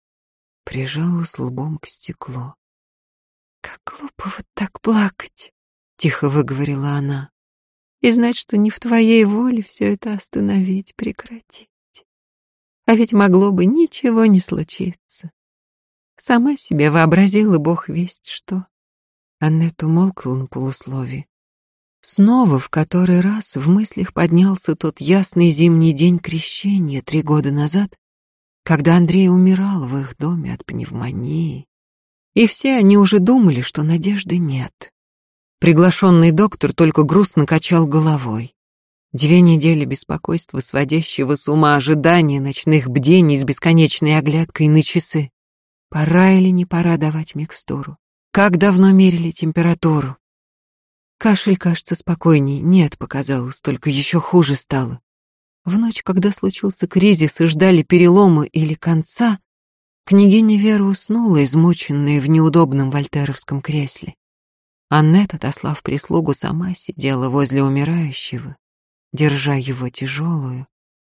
прижалась лбом к стеклу. «Как глупо вот так плакать», — тихо выговорила она. и знать, что не в твоей воле все это остановить, прекратить. А ведь могло бы ничего не случиться. Сама себе вообразила бог весть что. Аннет умолкла на полуслове. Снова в который раз в мыслях поднялся тот ясный зимний день крещения три года назад, когда Андрей умирал в их доме от пневмонии. И все они уже думали, что надежды нет. Приглашенный доктор только грустно качал головой. Две недели беспокойства, сводящего с ума ожидания ночных бдений с бесконечной оглядкой на часы. Пора или не пора давать микстуру? Как давно мерили температуру? Кашель кажется спокойней. Нет, показалось, только еще хуже стало. В ночь, когда случился кризис и ждали перелома или конца, княгиня Вера уснула, измученная в неудобном вольтеровском кресле. Аннет, отослав прислугу, сама сидела возле умирающего, держа его тяжелую,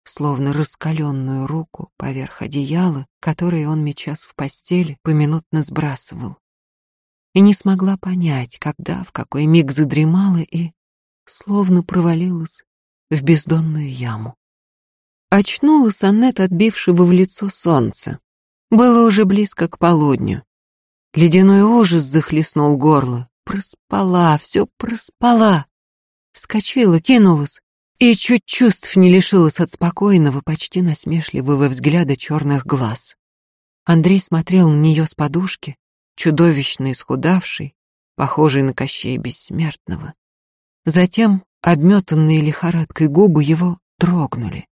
словно раскаленную руку поверх одеяла, которое он сейчас в постели поминутно сбрасывал. И не смогла понять, когда, в какой миг задремала и словно провалилась в бездонную яму. Очнулась Аннет, отбившего в лицо солнце. Было уже близко к полудню. Ледяной ужас захлестнул горло. Проспала, все проспала. Вскочила, кинулась и чуть чувств не лишилась от спокойного, почти насмешливого взгляда черных глаз. Андрей смотрел на нее с подушки, чудовищно исхудавший, похожий на Кощея Бессмертного. Затем обметанные лихорадкой губы его дрогнули,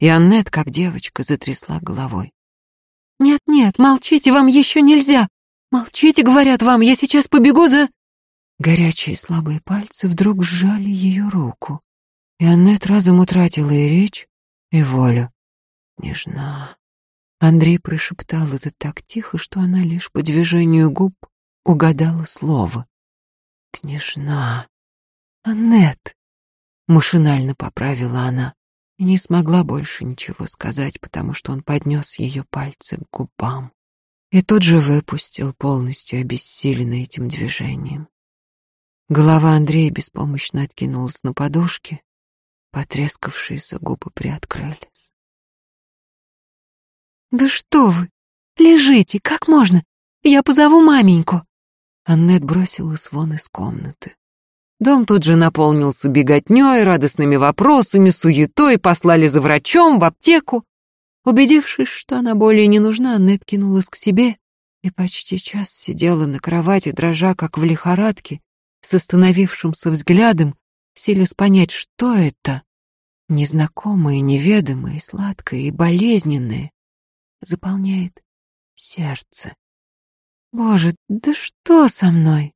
и Аннет, как девочка, затрясла головой. «Нет-нет, молчите, вам еще нельзя! Молчите, говорят вам, я сейчас побегу за...» Горячие слабые пальцы вдруг сжали ее руку, и Аннет разом утратила и речь, и волю. Нежна. Андрей прошептал это так тихо, что она лишь по движению губ угадала слово. «Княжна! Аннет!» Машинально поправила она и не смогла больше ничего сказать, потому что он поднес ее пальцы к губам и тут же выпустил, полностью обессиленный этим движением. Голова Андрея беспомощно откинулась на подушке, потрескавшиеся губы приоткрылись. «Да что вы! Лежите, как можно? Я позову маменьку!» Аннет бросилась вон из комнаты. Дом тут же наполнился беготней, радостными вопросами, суетой, послали за врачом, в аптеку. Убедившись, что она более не нужна, Аннет кинулась к себе и почти час сидела на кровати, дрожа, как в лихорадке, с остановившимся взглядом, силясь понять, что это, незнакомое, неведомое, сладкое и болезненное, заполняет сердце. Боже, да что со мной?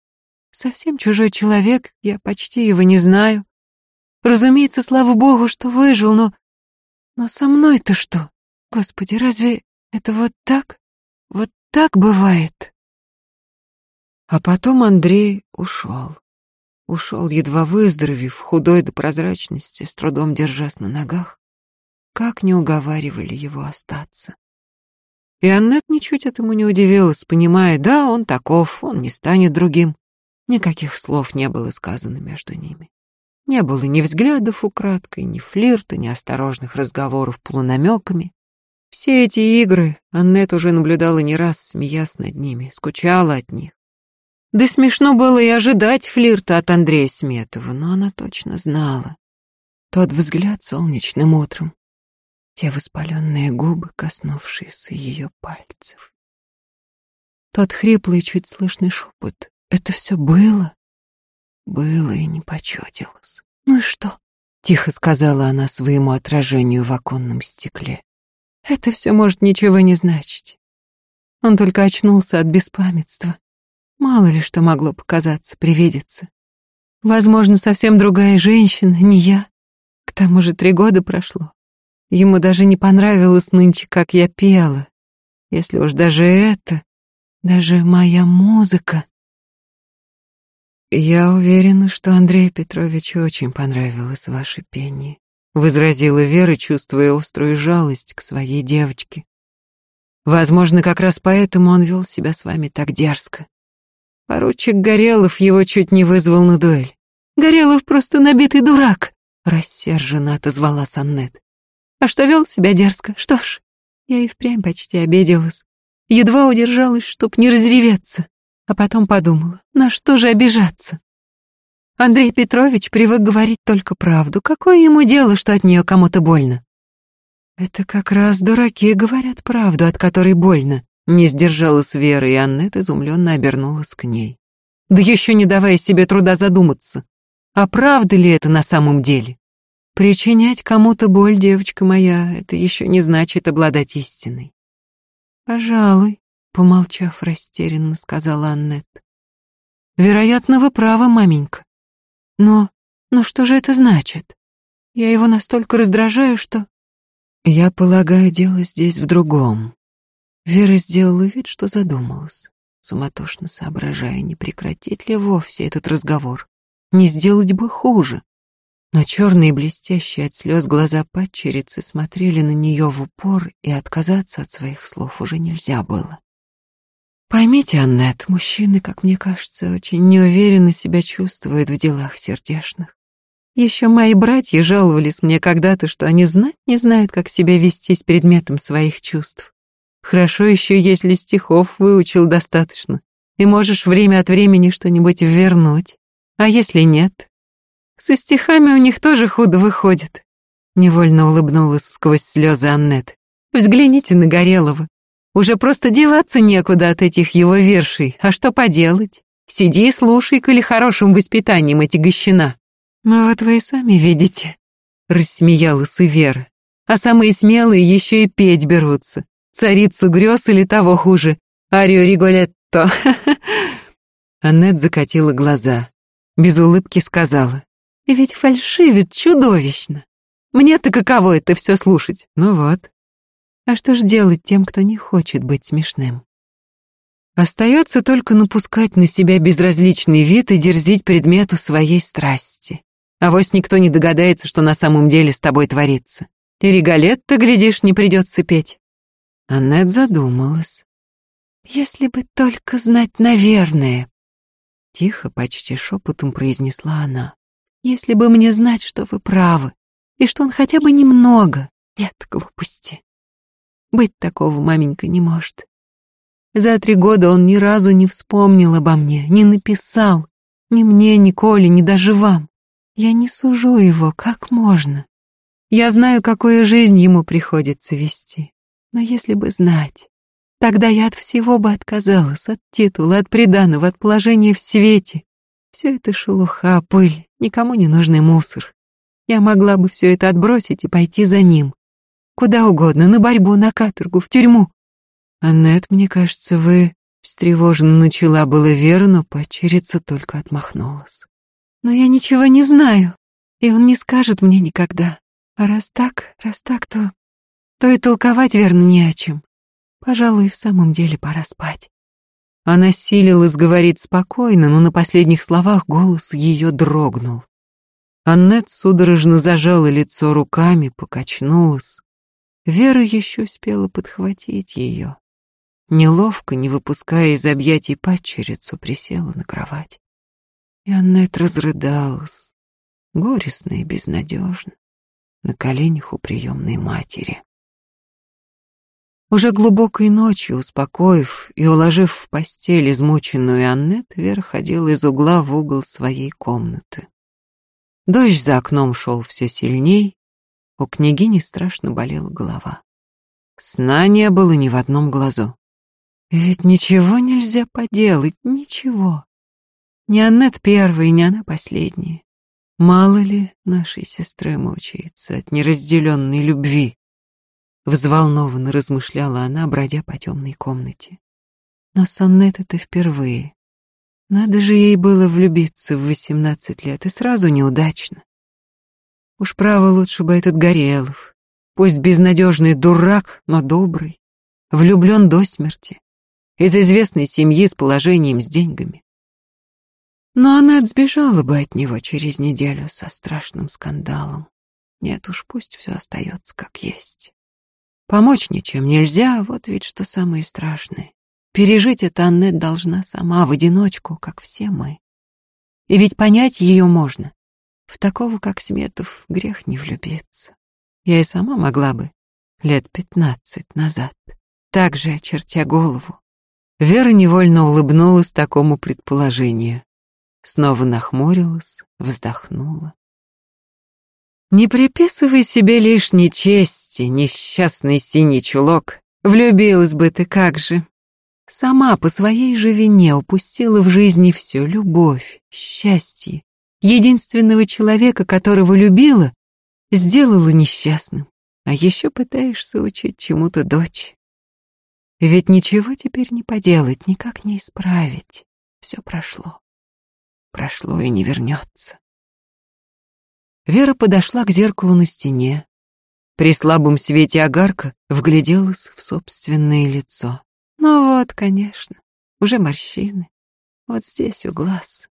Совсем чужой человек, я почти его не знаю. Разумеется, слава богу, что выжил, но... Но со мной-то что? Господи, разве это вот так? Вот так бывает? А потом Андрей ушел. Ушел, едва выздоровев, худой до прозрачности, с трудом держась на ногах. Как не уговаривали его остаться. И Аннет ничуть этому не удивилась, понимая, да, он таков, он не станет другим. Никаких слов не было сказано между ними. Не было ни взглядов украдкой, ни флирта, ни осторожных разговоров полунамеками. Все эти игры Аннет уже наблюдала не раз, смеясь над ними, скучала от них. Да смешно было и ожидать флирта от Андрея Сметова, но она точно знала. Тот взгляд солнечным утром, те воспаленные губы, коснувшиеся ее пальцев. Тот хриплый, чуть слышный шепот. Это все было? Было и не почудилось. Ну и что? Тихо сказала она своему отражению в оконном стекле. Это все может ничего не значить. Он только очнулся от беспамятства. Мало ли что могло показаться, привидеться. Возможно, совсем другая женщина, не я. К тому же три года прошло. Ему даже не понравилось нынче, как я пела. Если уж даже это, даже моя музыка. Я уверена, что Андрею Петровичу очень понравилось ваше пение, возразила Вера, чувствуя острую жалость к своей девочке. Возможно, как раз поэтому он вел себя с вами так дерзко. Поручик Горелов его чуть не вызвал на дуэль. Горелов просто набитый дурак!» Рассерженно отозвалась Аннет. «А что вел себя дерзко? Что ж, я и впрямь почти обиделась. Едва удержалась, чтоб не разреветься. А потом подумала, на что же обижаться? Андрей Петрович привык говорить только правду. Какое ему дело, что от нее кому-то больно? Это как раз дураки говорят правду, от которой больно. Не сдержалась Вера, и Аннет изумленно обернулась к ней. Да еще не давая себе труда задуматься. А правда ли это на самом деле? Причинять кому-то боль, девочка моя, это еще не значит обладать истиной. Пожалуй, помолчав растерянно, сказала Аннет. Вероятно, вы правы, маменька. Но, но что же это значит? Я его настолько раздражаю, что... Я полагаю, дело здесь в другом. Вера сделала вид, что задумалась, суматошно соображая, не прекратить ли вовсе этот разговор, не сделать бы хуже. Но черные блестящие от слез глаза падчерицы смотрели на нее в упор, и отказаться от своих слов уже нельзя было. Поймите, Аннет, мужчины, как мне кажется, очень неуверенно себя чувствуют в делах сердечных. Еще мои братья жаловались мне когда-то, что они знать не знают, как себя вести с предметом своих чувств. Хорошо еще, если стихов выучил достаточно, и можешь время от времени что-нибудь вернуть. А если нет? Со стихами у них тоже худо выходит. Невольно улыбнулась сквозь слезы Аннет. Взгляните на Горелого. Уже просто деваться некуда от этих его вершей. А что поделать? Сиди и слушай, коли хорошим воспитанием эти гощина. Ну вот вы и сами видите. Рассмеялась и Вера. А самые смелые еще и петь берутся царицу грез или того хуже, Арию Риголетто. <laughs> Аннет закатила глаза, без улыбки сказала. И ведь фальшивит чудовищно. Мне-то каково это все слушать? Ну вот. А что ж делать тем, кто не хочет быть смешным? Остается только напускать на себя безразличный вид и дерзить предмету своей страсти. А вось никто не догадается, что на самом деле с тобой творится. И Риголетто, глядишь, не придется петь. Аннет задумалась. «Если бы только знать, наверное...» Тихо, почти шепотом произнесла она. «Если бы мне знать, что вы правы, и что он хотя бы немного... Нет, глупости. Быть такого маменька не может. За три года он ни разу не вспомнил обо мне, не написал. Ни мне, ни Коле, ни даже вам. Я не сужу его, как можно. Я знаю, какую жизнь ему приходится вести. Но если бы знать, тогда я от всего бы отказалась, от титула, от приданого, от положения в свете. Все это шелуха, пыль, никому не нужный мусор. Я могла бы все это отбросить и пойти за ним. Куда угодно, на борьбу, на каторгу, в тюрьму. Аннет, мне кажется, вы встревоженно начала было верно, но падчерица только отмахнулась. Но я ничего не знаю, и он не скажет мне никогда. А раз так, раз так, то то и толковать верно не о чем. Пожалуй, в самом деле пора спать. Она силилась говорить спокойно, но на последних словах голос ее дрогнул. Аннет судорожно зажала лицо руками, покачнулась. Вера еще успела подхватить ее. Неловко, не выпуская из объятий падчерицу, присела на кровать. И Аннет разрыдалась, горестно и безнадежно, на коленях у приемной матери. Уже глубокой ночью, успокоив и уложив в постель измученную Аннет, Вера ходила из угла в угол своей комнаты. Дождь за окном шел все сильней, у княгини страшно болела голова. Сна не было ни в одном глазу. Ведь ничего нельзя поделать, ничего. Не Аннет первая, не она последняя. Мало ли нашей сестры мучается от неразделенной любви. Взволнованно размышляла она, бродя по темной комнате. Но Саннет это впервые. Надо же ей было влюбиться в восемнадцать лет, и сразу неудачно. Уж право лучше бы этот Горелов. Пусть безнадежный дурак, но добрый. Влюблен до смерти. Из известной семьи с положением, с деньгами. Но она сбежала бы от него через неделю со страшным скандалом. Нет уж, пусть все остается как есть. Помочь ничем нельзя, вот ведь что самое страшное. Пережить это Аннет должна сама, в одиночку, как все мы. И ведь понять ее можно. В такого, как Сметов, грех не влюбиться. Я и сама могла бы лет пятнадцать назад, так же очертя голову. Вера невольно улыбнулась такому предположению. Снова нахмурилась, вздохнула. Не приписывай себе лишней чести, несчастный синий чулок. Влюбилась бы ты как же. Сама по своей же вине упустила в жизни все — любовь, счастье. Единственного человека, которого любила, сделала несчастным. А еще пытаешься учить чему-то дочь. Ведь ничего теперь не поделать, никак не исправить. Все прошло. Прошло и не вернется. Вера подошла к зеркалу на стене. При слабом свете огарка вгляделась в собственное лицо. Ну вот, конечно, уже морщины. Вот здесь у глаз.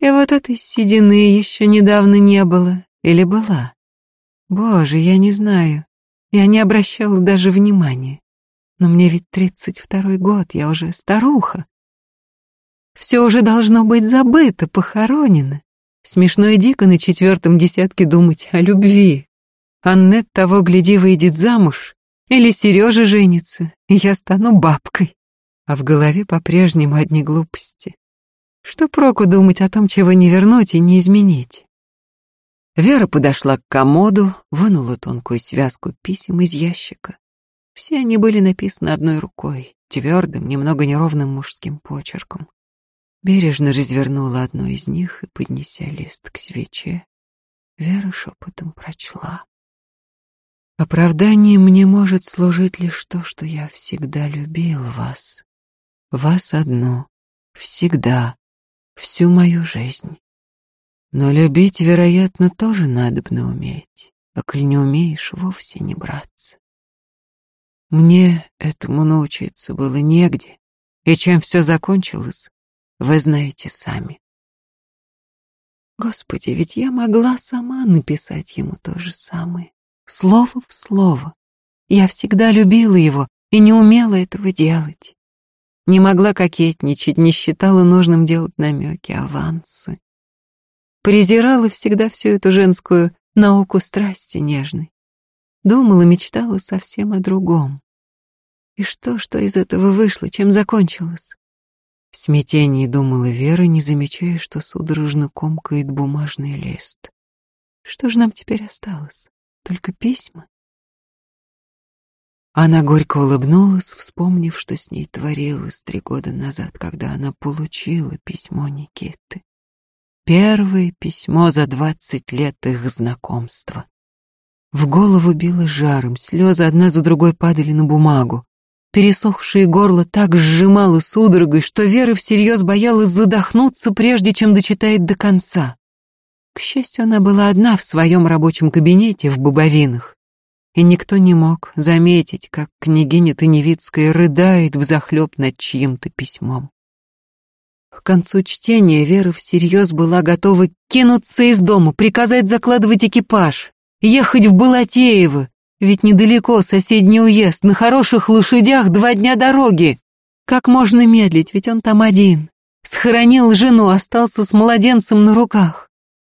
И вот этой седины еще недавно не было. Или была? Боже, я не знаю. Я не обращала даже внимания. Но мне ведь тридцать второй год, я уже старуха. Все уже должно быть забыто, похоронено. Смешно и дико на четвертом десятке думать о любви. Аннет того, гляди, выйдет замуж, или Сережа женится, и я стану бабкой. А в голове по-прежнему одни глупости. Что проку думать о том, чего не вернуть и не изменить? Вера подошла к комоду, вынула тонкую связку писем из ящика. Все они были написаны одной рукой, твердым, немного неровным мужским почерком. Бережно развернула одну из них и, поднеся лист к свече, Вера шепотом прочла. Оправданием мне может служить лишь то, что я всегда любил вас. Вас одно, всегда, всю мою жизнь. Но любить, вероятно, тоже надобно уметь, а коль не умеешь, вовсе не браться. Мне этому научиться было негде, и чем все закончилось, вы знаете сами. Господи, ведь я могла сама написать ему то же самое, слово в слово. Я всегда любила его и не умела этого делать. Не могла кокетничать, не считала нужным делать намеки, авансы. Презирала всегда всю эту женскую науку страсти нежной. Думала, мечтала совсем о другом. И что, что из этого вышло, чем закончилось? В смятении думала Вера, не замечая, что судорожно комкает бумажный лист. Что же нам теперь осталось? Только письма? Она горько улыбнулась, вспомнив, что с ней творилось три года назад, когда она получила письмо Никиты. Первое письмо за двадцать лет их знакомства. В голову било жаром, слезы одна за другой падали на бумагу. Пересохшее горло так сжимало судорогой, что Вера всерьез боялась задохнуться, прежде чем дочитает до конца. К счастью, она была одна в своем рабочем кабинете в Бубовинах, и никто не мог заметить, как княгиня Таневицкая рыдает взахлеб над чьим-то письмом. К концу чтения Вера всерьез была готова кинуться из дома, приказать закладывать экипаж, ехать в Балатеево, ведь недалеко соседний уезд, на хороших лошадях два дня дороги. Как можно медлить, ведь он там один. Схоронил жену, остался с младенцем на руках.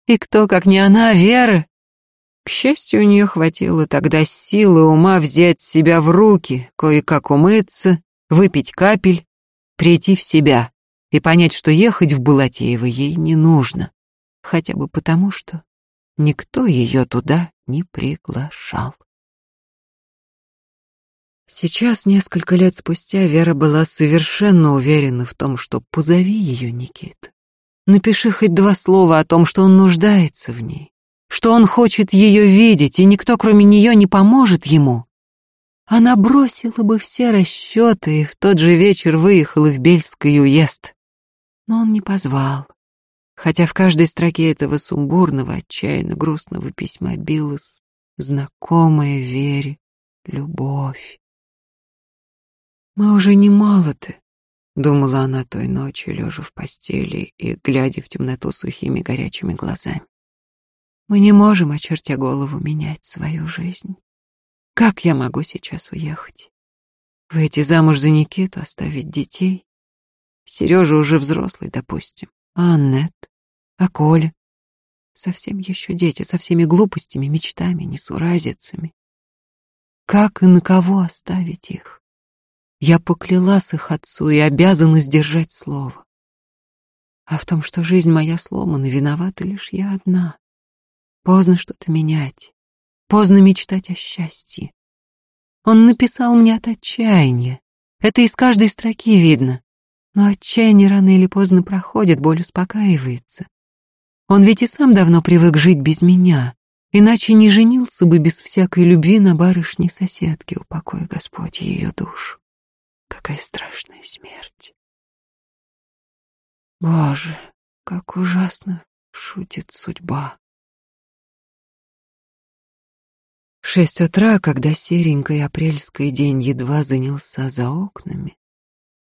И кто, как не она, Вера? К счастью, у нее хватило тогда силы ума взять себя в руки, кое-как умыться, выпить капель, прийти в себя и понять, что ехать в Балатеево ей не нужно, хотя бы потому, что никто ее туда не приглашал. Сейчас, несколько лет спустя, Вера была совершенно уверена в том, что позови ее, Никит. Напиши хоть два слова о том, что он нуждается в ней, что он хочет ее видеть, и никто, кроме нее, не поможет ему. Она бросила бы все расчеты и в тот же вечер выехала в Бельский уезд. Но он не позвал, хотя в каждой строке этого сумбурного, отчаянно грустного письма билась знакомая Вере любовь. «Мы уже не молоды», — думала она той ночью, лежа в постели и глядя в темноту сухими горячими глазами. «Мы не можем, очертя голову, менять свою жизнь. Как я могу сейчас уехать? Выйти замуж за Никиту, оставить детей? Сережа уже взрослый, допустим. А Аннет? А Коля? Совсем еще дети, со всеми глупостями, мечтами, несуразицами. Как и на кого оставить их? Я поклялась их отцу и обязана сдержать слово. А в том, что жизнь моя сломана, виновата лишь я одна. Поздно что-то менять, поздно мечтать о счастье. Он написал мне от отчаяния. Это из каждой строки видно. Но отчаяние рано или поздно проходит, боль успокаивается. Он ведь и сам давно привык жить без меня, иначе не женился бы без всякой любви на барышне соседке, упокой Господь ее душу. Какая страшная смерть. Боже, как ужасно шутит судьба. шесть утра, когда серенький апрельский день едва занялся за окнами,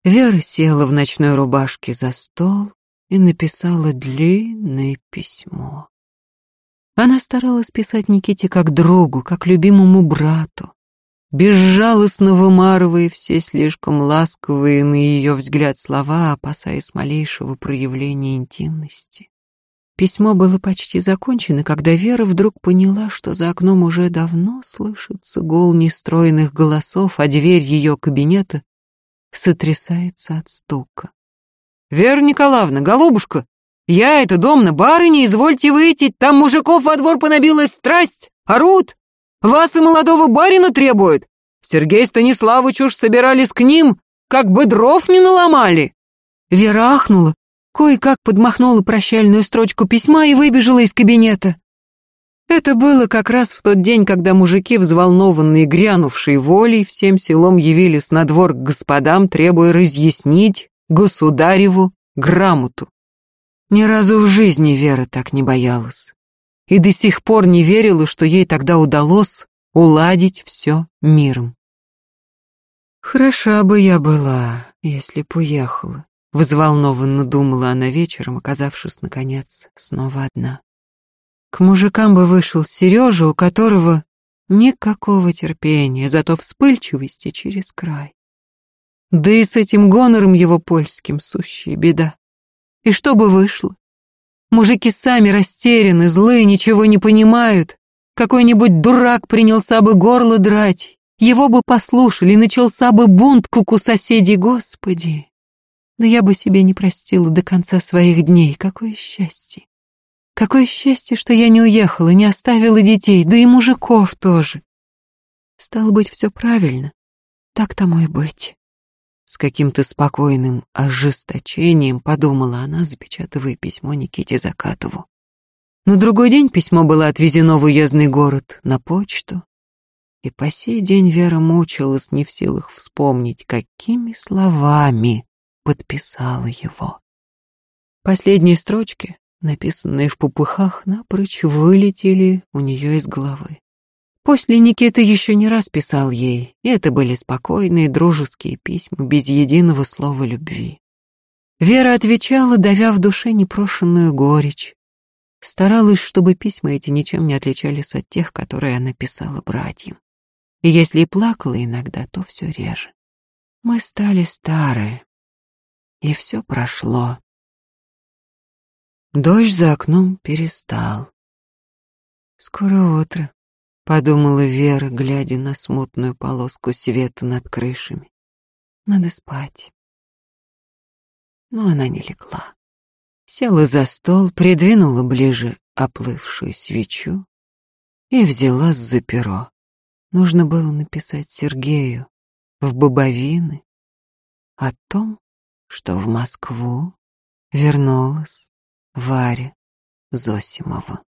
Вера села в ночной рубашке за стол и написала длинное письмо. Она старалась писать Никите как другу, как любимому брату, безжалостно вымарывая все слишком ласковые на ее взгляд слова, опасаясь малейшего проявления интимности. Письмо было почти закончено, когда Вера вдруг поняла, что за окном уже давно слышится гул нестроенных голосов, а дверь ее кабинета сотрясается от стука. «Вера Николаевна, голубушка, я это дом на барыне, извольте выйти, там мужиков во двор понабилась страсть, орут, вас и молодого барина требуют. Сергей Станиславович уж собирались к ним, как бы дров не наломали». Вера ахнула, кое-как подмахнула прощальную строчку письма и выбежала из кабинета. Это было как раз в тот день, когда мужики, взволнованные, грянувшие волей, всем селом явились на двор к господам, требуя разъяснить, государеву грамоту. Ни разу в жизни Вера так не боялась. И до сих пор не верила, что ей тогда удалось уладить все миром. «Хороша бы я была, если б уехала», — взволнованно думала она вечером, оказавшись, наконец, снова одна. К мужикам бы вышел Сережа, у которого никакого терпения, зато вспыльчивости через край. Да и с этим гонором его польским сущая беда. И что бы вышло? Мужики сами растеряны, злые, ничего не понимают. Какой-нибудь дурак принялся бы горло драть. Его бы послушали, начался бы бунт куку соседей, Господи. Да я бы себе не простила до конца своих дней. Какое счастье. Какое счастье, что я не уехала, не оставила детей, да и мужиков тоже. Стало быть, все правильно. Так тому и быть. С каким-то спокойным ожесточением подумала она, запечатывая письмо Никите Закатову. На другой день письмо было отвезено в уездный город, на почту. И по сей день Вера мучилась, не в силах вспомнить, какими словами подписала его. Последние строчки, написанные в пупыхах, напрочь вылетели у нее из головы. После Никита еще не раз писал ей, и это были спокойные, дружеские письма, без единого слова любви. Вера отвечала, давя в душе непрошенную горечь. Старалась, чтобы письма эти ничем не отличались от тех, которые она писала братьям. И если и плакала иногда, то все реже. Мы стали старые, и все прошло. Дождь за окном перестал. Скоро утро. Подумала Вера, глядя на смутную полоску света над крышами. Надо спать. Но она не легла. Села за стол, придвинула ближе оплывшую свечу и взялась за перо. Нужно было написать Сергею в Бобовины о том, что в Москву вернулась Варя Зосимова.